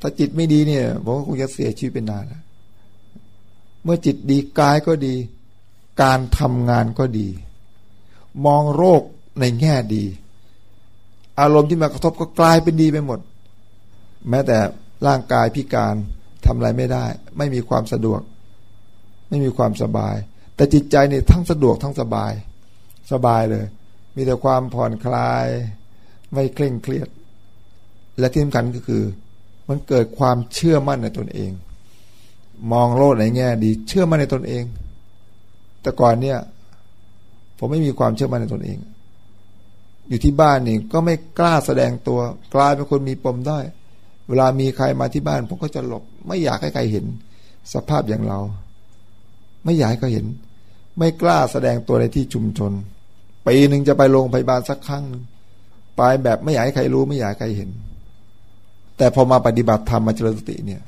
ถ้าจิตไม่ดีเนี่ย ผมก็คงจะเสียชีวิตเป็นนานแล้วเมื่อจิตดีกายก็ดี การทำงานก็ดี มองโรคในแง่ดี อารมณ์ที่มากระทบก็กลายเป็นดีไปหมด แม้แต่ร่างกายพิการทำอะไรไม่ได้ ไม่มีความสะดวก ไม่มีความสบาย แต่จิตใจเนี่ยทั้งสะดวกทั้งสบาย สบายเลย มีแต่ความผ่อนคลาย ไม่เคร่งเครียด และที่สำคัญก็คือ มันเกิดความเชื่อมั่นในตนเอง มองโลกในแง่ดี เชื่อมั่นในตนเอง แต่ก่อนเนี่ย ผมไม่มีความเชื่อมั่นในตนเอง อยู่ที่บ้านนี่ก็ไม่กล้าแสดงตัว กลายเป็นคนมีปมได้ เวลามีใครมาที่บ้าน ผมก็จะหลบ ไม่อยากให้ใครเห็น สภาพอย่างเรา ไม่อยากให้เขาเห็น ไม่กล้าแสดงตัวในที่ชุมชน ปีหนึ่งจะไปโรงพยาบาลสักครั้งไปแบบไม่อยากให้ใครรู้ไม่อยากให้ใครเห็น แต่พอมาปฏิบัติธรรมมาเจริญสติเนี่ย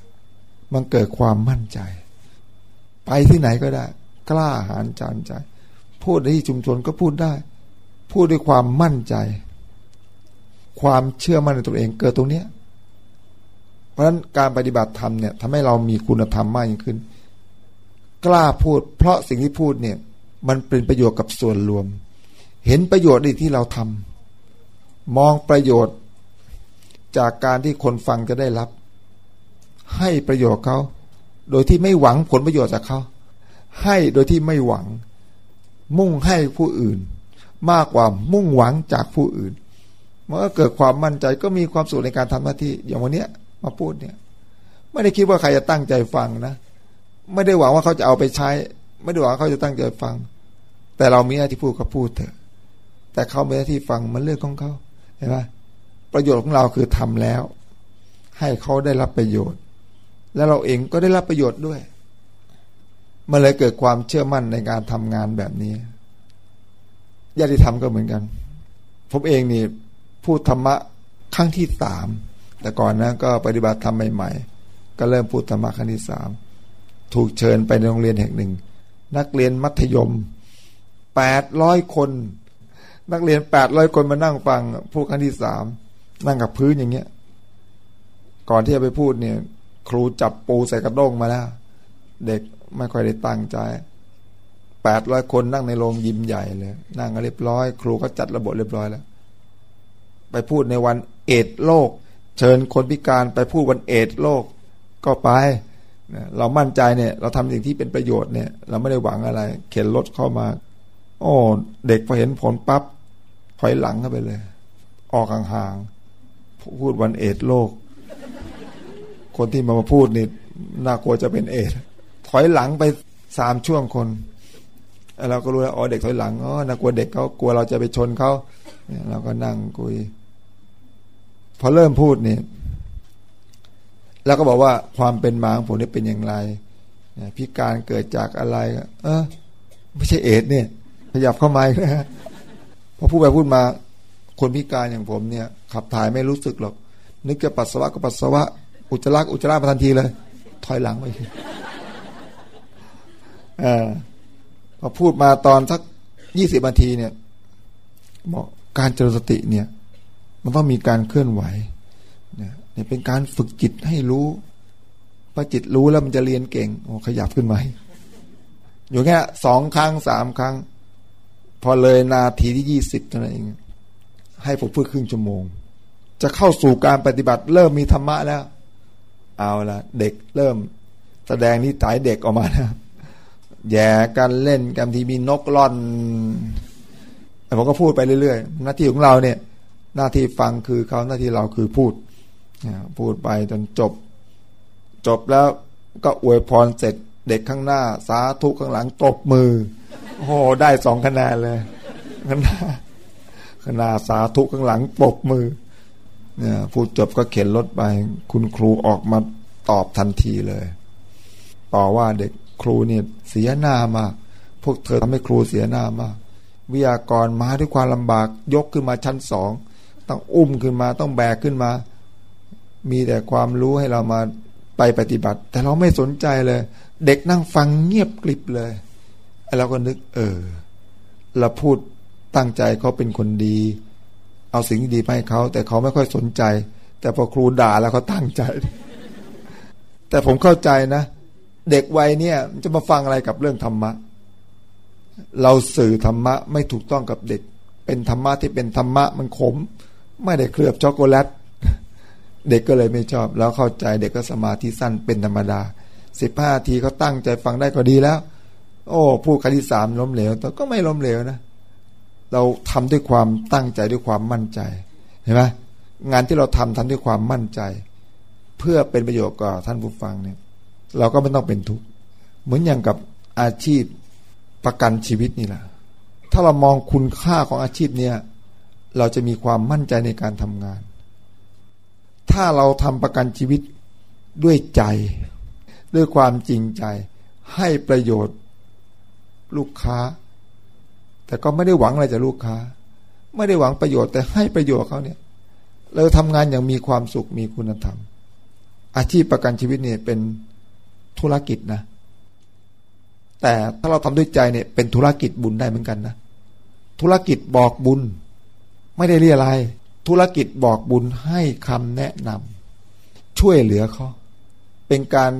มันเกิดความมั่นใจ ไปที่ไหนก็ได้ กล้าหาญจานใจ พูดในที่ชุมชนก็พูดได้ พูดด้วยความมั่นใจ ความเชื่อมั่นในตัวเองเกิดตรงเนี้ยเพราะฉะนั้นการปฏิบัติธรรมเนี่ยทำให้เรามีคุณธรรมมากยิ่งขึ้น กล้าพูด เพราะสิ่งที่พูดเนี่ย มันเป็นประโยชน์กับส่วนรวม เห็นประโยชน์ในที่เราทำมองประโยชน์ จากการที่คนฟังจะได้รับ ให้ประโยชน์เขา โดยที่ไม่หวังผลประโยชน์จากเขาให้โดยที่ไม่หวัง มุ่งให้ผู้อื่น มากกว่ามุ่งหวังจากผู้อื่นเมื่อเกิดความมั่นใจก็มีความสุขในการทำหน้าที่อย่างวันนี้มาพูดเนี่ย ไม่ได้คิดว่าใครจะตั้งใจฟังนะ ไม่ได้หวังว่าเขาจะเอาไปใช้ ไม่ได้หวังเขาจะตั้งใจฟัง แต่เรามีหน้าที่พูดก็พูดเถอะ แต่เขาไม่หน้าที่ฟังมันเรื่องของเขาเห็นไหมประโยชน์ของเราคือทำแล้ว ให้เขาได้รับประโยชน์ แล้วเราเองก็ได้รับประโยชน์ด้วยมันเลยเกิดความเชื่อมั่นในการทำงานแบบนี้ญาติธรรมก็เหมือนกัน ผมเองนี่พูดธรรมะครั้งที่สามแต่ก่อนนะก็ปฏิบัติธรรมใหม่ ๆ ก็เริ่มพูดธรรมะครั้งที่สาม ถูกเชิญไปในโรงเรียนแห่งหนึ่ง นักเรียนมัธยมแปดร้อยคน นักเรียนแปดร้อยคนมานั่งฟังพูดครั้งที่สามนั่งกับพื้นอย่างเงี้ย ก่อนที่จะไปพูดเนี่ย ครูจับปูใส่กระด้งมาแล้ว เด็กไม่ค่อยได้ตั้งใจแปดร้อยคนนั่งในโรงยิมใหญ่เลย นั่งเรียบร้อย ครูก็จัดระบบเรียบร้อยแล้ว ไปพูดในวันเอดโลก เชิญคนพิการไปพูดวันเอดโลก ก็ไป เรามั่นใจเนี่ย เราทำสิ่งที่เป็นประโยชน์เนี่ย เราไม่ได้หวังอะไร เข็นรถเข้ามา โอ้เด็กพอเห็นผลปับ๊บถอยหลังเข้าไปเลย ออกห่างๆพูดวันเอดโลก คนที่มามาพูดนี่น่ากลัวจะเป็นเอดถอยหลังไปสามช่วงคนเราก็รู้แล้วอ๋อเด็กถอยหลังอ๋อน่ากลัวเด็กเขากลัวเราจะไปชนเขาเราก็นั่งคุย พอเริ่มพูดเนี่ย แล้วก็บอกว่าความเป็นมาของผมนี่เป็นอย่างไรพิการเกิดจากอะไร เออไม่ใช่เอดเนี่ย ขยับเข้ามานะพอพูดไปพูดมา คนพิการอย่างผมเนี่ย ขับถ่ายไม่รู้สึกหรอก นึกจะปัสสาวะก็ปัสสาวะ อุจจาระอุจจาระมาทันทีเลย ถอยหลังไปอพอพูดมาตอนสักยี่สิบนาทีเนี่ยบอกการเจริญสติเนี่ย มันต้องมีการเคลื่อนไหว เนี่ยเป็นการฝึกจิตให้รู้พอจิตรู้แล้วมันจะเรียนเก่งโอ้ขยับขึ้นมาอยู่แค่สองครั้งสามครั้ง พอเลยนาทีที่ยี่สิบเท่านั้นเอง ให้ผมพูดครึ่งชั่วโมง จะเข้าสู่การปฏิบัติ เริ่มมีธรรมะแล้ว เอาละเด็กเริ่ม แสดงนิสัยเด็กออกมานะแย่กันเล่นกันทีมีนกล่อนแต่ผมก็พูดไปเรื่อยๆหน้าที่ของเราเนี่ย หน้าที่ฟังคือเขาหน้าที่เราคือพูด พูดไปจนจบ จบแล้วก็อวยพรเสร็จเด็กข้างหน้า สาธุข้างหลังตบมือโอ้ได้สองคะแนนเลยข้างหน้าข้างหน้าสาธุข้างหลังปบมือ เนี่ยพูดจบก็เข็นรถไป คุณครูออกมาตอบทันทีเลยต่อว่าเด็กครูเนี่ยเสียหน้ามากพวกเธอทำให้ครูเสียหน้ามากวิทยากรมาด้วยความลำบากยกขึ้นมาชั้นสองต้องอุ้มขึ้นมาต้องแบกขึ้นมา มีแต่ความรู้ให้เรามาไปปฏิบัติ แต่เราไม่สนใจเลย เด็กนั่งฟังเงียบกริบเลยไอ้เราก็นึก เออเราพูดตั้งใจเขาเป็นคนดี เอาสิ่งดีไปให้เขา แต่เขาไม่ค่อยสนใจ แต่พอครูด่าแล้วเขาตั้งใจ แต่ผมเข้าใจนะ เด็กวัยเนี่ยจะมาฟังอะไรกับเรื่องธรรมะ เราสื่อธรรมะไม่ถูกต้องกับเด็ก เป็นธรรมะที่เป็นธรรมะมันขม ไม่ได้เคลือบช็อกโกแลต เด็กก็เลยไม่ชอบ แล้วเข้าใจเด็กก็สมาธิสั้นเป็นธรรมดาสิบห้าทีเขาตั้งใจฟังได้ก็ดีแล้ว โอ้พูดครั้งที่สามล้มเหลว แต่ก็ไม่ล้มเหลวนะ เราทำด้วยความตั้งใจด้วยความมั่นใจเห็นไหมงานที่เราทำทำด้วยความมั่นใจ เพื่อเป็นประโยชน์กับท่านผู้ฟังเนี่ย เราก็ไม่ต้องเป็นทุกข์เหมือนอย่างกับอาชีพประกันชีวิตนี่แหละถ้าเรามองคุณค่าของอาชีพเนี่ย เราจะมีความมั่นใจในการทำงาน ถ้าเราทำประกันชีวิตด้วยใจ ด้วยความจริงใจ ให้ประโยชน์ลูกค้า แต่ก็ไม่ได้หวังอะไรจากลูกค้า ไม่ได้หวังประโยชน์แต่ให้ประโยชน์เขาเนี่ย เราทำงานอย่างมีความสุขมีคุณธรรม อาชีพประกันชีวิตเนี่ยเป็นธุรกิจนะ แต่ถ้าเราทำด้วยใจเนี่ย เป็นธุรกิจบุญได้เหมือนกันนะธุรกิจบอกบุญ ไม่ได้เรียอะไร ธุรกิจบอกบุญให้คำแนะนำช่วยเหลือเขาเป็นการ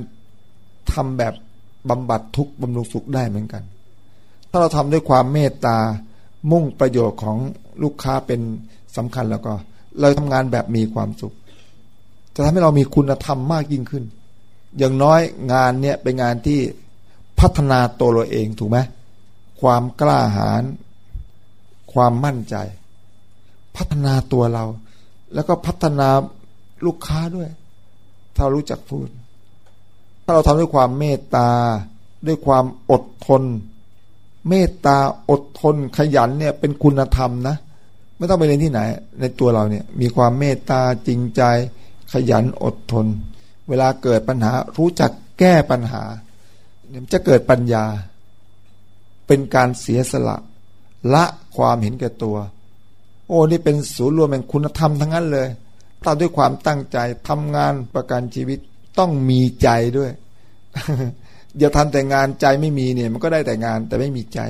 ทำแบบบำบัดทุกบำรุงสุขได้เหมือนกัน ถ้าเราทำด้วยความเมตตามุ่งประโยชน์ของลูกค้าเป็นสำคัญแล้วก็ เราทำงานแบบมีความสุข จะทำให้เรามีคุณธรรมมากยิ่งขึ้น อย่างน้อยงานเนี่ยเป็นงานที่พัฒนาตัวเราเองถูกไหมความกล้าหาญความมั่นใจ พัฒนาตัวเรา แล้วก็พัฒนาลูกค้าด้วย ถ้ารู้จักพูด ถ้าเราทำด้วยความเมตตา ด้วยความอดทน เมตตาอดทนขยันเนี่ยเป็นคุณธรรมนะ ไม่ต้องไปเรียนที่ไหน ในตัวเราเนี่ย มีความเมตตาจริงใจ ขยันอดทน เวลาเกิดปัญหารู้จักแก้ปัญหาเนี่ยจะเกิดปัญญา เป็นการเสียสละ ละความเห็นแก่ตัว โอ้นี่เป็นศูนย์รวมแห่งคุณธรรมทั้งนั้นเลยตาด้วยความตั้งใจทำงานประกันชีวิตต้องมีใจด้วยอย่าทำแต่งานใจไม่มีเนี่ย มันก็ได้แต่งานแต่ไม่มีใจ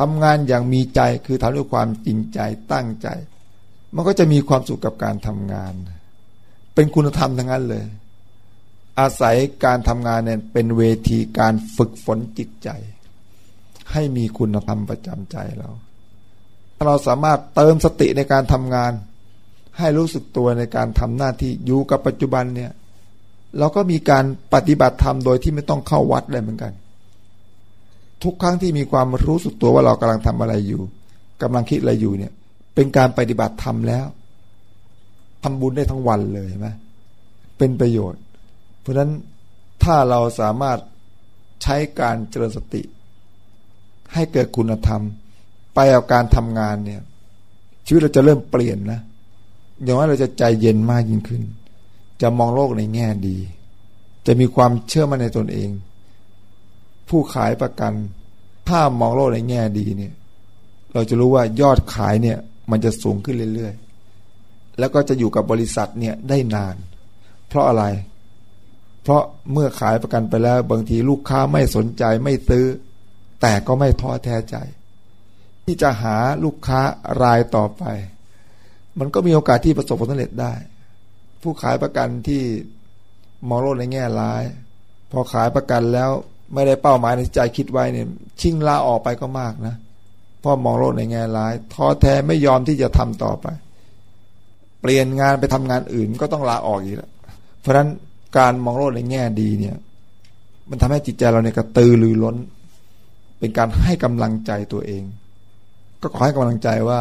ทำงานอย่างมีใจคือทำด้วยความจริงใจตั้งใจ มันก็จะมีความสุขกับการทำงาน เป็นคุณธรรมทั้งนั้นเลย อาศัยการทำงานเนี่ยเป็นเวทีการฝึกฝนจิตใจ ให้มีคุณธรรมประจำใจเรา เราสามารถเติมสติในการทำงาน ให้รู้สึกตัวในการทำหน้าที่อยู่กับปัจจุบันเนี่ย เราก็มีการปฏิบัติธรรมโดยที่ไม่ต้องเข้าวัดได้เหมือนกัน ทุกครั้งที่มีความรู้สึกตัวว่าเรากำลังทำอะไรอยู่กำลังคิดอะไรอยู่เนี่ย เป็นการปฏิบัติธรรมแล้วทำบุญได้ทั้งวันเลยไหมเป็นประโยชน์ เพราะนั้นถ้าเราสามารถใช้การเจริญสติ ให้เกิดคุณธรรม ไปเอาการทำงานเนี่ย ชีวิตเราจะเริ่มเปลี่ยนนะอย่างว่าเราจะใจเย็นมากยิ่งขึ้น จะมองโลกในแง่ดี จะมีความเชื่อมั่นในตนเอง ผู้ขายประกัน ถ้ามองโลกในแง่ดีเนี่ย เราจะรู้ว่ายอดขายเนี่ย มันจะสูงขึ้นเรื่อยๆ แล้วก็จะอยู่กับบริษัทเนี่ยได้นาน เพราะอะไร เพราะเมื่อขายประกันไปแล้ว บางทีลูกค้าไม่สนใจไม่ซื้อ แต่ก็ไม่ท้อแท้ใจ ที่จะหาลูกค้ารายต่อไป มันก็มีโอกาสที่ประสบผลสำเร็จได้ ผู้ขายประกันที่มองโลกในแง่ร้าย พอขายประกันแล้วไม่ได้เป้าหมายในใจคิดไว้เนี่ยชิงลาออกไปก็มากนะเพราะมองโลกในแง่ร้ายท้อแท้ไม่ยอมที่จะทำต่อไป เปลี่ยนงานไปทำงานอื่นก็ต้องลาออกอีกแล้วเพราะฉะนั้นการมองโลกในแง่ดีเนี่ย มันทำให้จิตใจเราเนี่ยกระตือรือร้น เป็นการให้กำลังใจตัวเอง ก็ขอให้กำลังใจว่า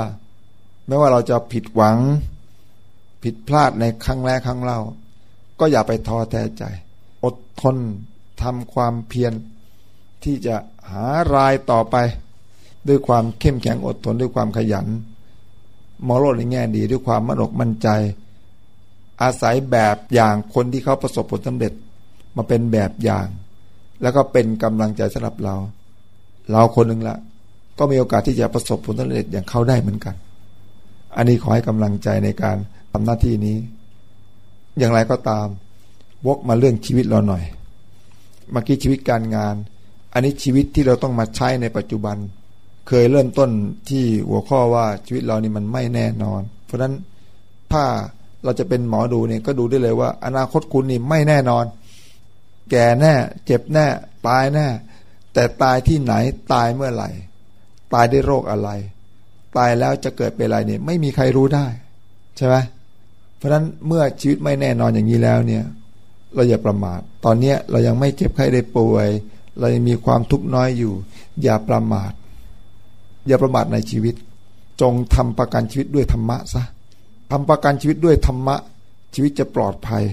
ไม่ว่าเราจะผิดหวัง ผิดพลาดในครั้งแรกครั้งเล่า ก็อย่าไปท้อแท้ใจ อดทนทำความเพียรที่จะหารายต่อไป ด้วยความเข้มแข็งอดทนด้วยความขยันมองโลกในแง่ดีด้วยความมั่นอกมั่นใจ อาศัยแบบอย่างคนที่เขาประสบผลสำเร็จมาเป็นแบบอย่าง แล้วก็เป็นกำลังใจสำหรับเรา เราคนหนึ่งละ ก็มีโอกาสที่จะประสบผลสำเร็จอย่างเขาได้เหมือนกัน อันนี้ขอให้กำลังใจในการทำหน้าที่นี้ อย่างไรก็ตาม วกมาเรื่องชีวิตเราหน่อย เมื่อกี้ชีวิตการงาน อันนี้ชีวิตที่เราต้องมาใช้ในปัจจุบัน เคยเริ่มต้นที่หัวข้อว่าชีวิตเรานี่มันไม่แน่นอน เพราะฉะนั้นถ้าเราจะเป็นหมอดูเนี่ยก็ดูได้เลยว่า อนาคตคุณนี่ไม่แน่นอน แก่แน่ เจ็บแน่ ตายแน่ แต่ตายที่ไหนตายเมื่อไหร่ ตายด้วยโรคอะไร ตายแล้วจะเกิดเป็นอะไรเนี่ย ไม่มีใครรู้ได้ใช่ไหมเพราะฉะนั้นเมื่อชีวิตไม่แน่นอนอย่างนี้แล้วเนี่ย เราอย่าประมาท ตอนนี้เรายังไม่เจ็บไข้ได้ป่วย เรายังมีความทุกข์น้อยอยู่ อย่าประมาท อย่าประมาทในชีวิต จงทำประกันชีวิตด้วยธรรมะซะทำประกันชีวิตด้วยธรรมะ ชีวิตจะปลอดภัย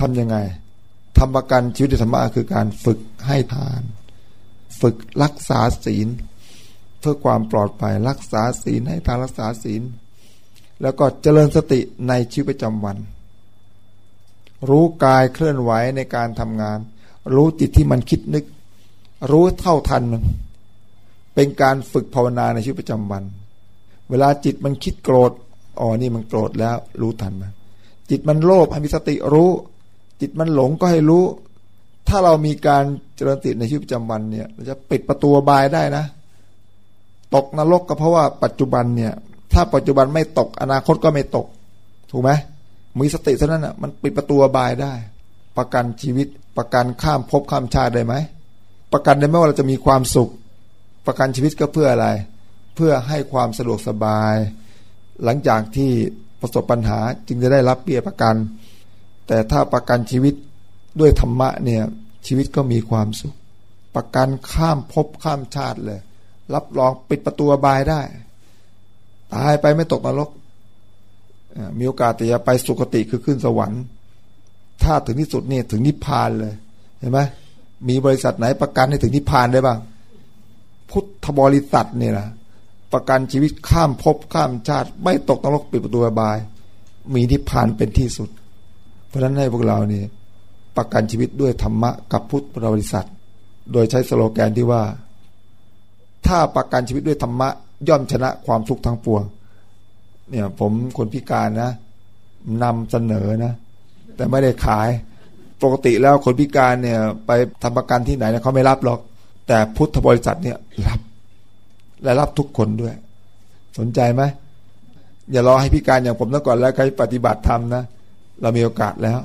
ทำยังไงทำประกันชีวิตด้วยธรรมะคือการฝึกให้ทาน ฝึกรักษาศีล เพื่อความปลอดภัยรักษาศีลให้ทานรักษาศีล แล้วก็เจริญสติในชีวิตประจำวัน รู้กายเคลื่อนไหวในการทำงาน รู้จิตที่มันคิดนึก รู้เท่าทันมัน เป็นการฝึกภาวนาในชีวิตประจำวัน เวลาจิตมันคิดโกรธอ๋อนี่มันโกรธแล้วรู้ทันมันจิตมันโลภให้มีสติรู้ จิตมันหลงก็ให้รู้ ถ้าเรามีการเจริญติในชีวิตประจำวันเนี่ย เราจะปิดประตูบายได้นะ ตกนรกก็เพราะว่าปัจจุบันเนี่ย ถ้าปัจจุบันไม่ตกอนาคตก็ไม่ตก ถูกไหมมีสติเท่านั้นอะมันปิดประตูบายได้ ประกันชีวิตประกันข้ามภพข้ามชาติได้ไหมประกันได้ไหมว่าเราจะมีความสุข ประกันชีวิตก็เพื่ออะไร เพื่อให้ความสะดวกสบาย หลังจากที่ประสบปัญหาจึงจะได้รับเบี้ยประกัน แต่ถ้าประกันชีวิตด้วยธรรมะเนี่ยชีวิตก็มีความสุข ประกันข้ามภพข้ามชาติเลย รับรองปิดประตูบายได้ ตายไปไม่ตกนรกมีโอกาสแต่จะไปสุคติคือขึ้นสวรรค์ ถ้าถึงที่สุดนี่ถึงนิพพานเลย เห็นไหมมีบริษัทไหนประกันให้ถึงนิพพานได้บ้าง พุทธบริษัทนี่นะประกันชีวิตข้ามภพข้ามชาติ ไม่ตกนรกปิดประตูบาย มีนิพพานเป็นที่สุด เพราะฉะนั้นให้พวกเราเนี่ยประกันชีวิตด้วยธรรมะกับพุทธบริษัท โดยใช้สโลแกนที่ว่า ถ้าประกันชีวิตด้วยธรรมะ ย่อมชนะความทุกข์ทั้งปวง เนี่ยผมคนพิการนะนำเสนอนะ แต่ไม่ได้ขาย ปกติแล้วคนพิการเนี่ย ไปทำประกันที่ไหนเนี่ยเขาไม่รับหรอก แต่พุทธบริษัทเนี่ยรับ และรับทุกคนด้วย สนใจไหมอย่ารอให้พิการอย่างผมซะก่อนแล้วใครปฏิบัติธรรมนะ เรามีโอกาสแล้ว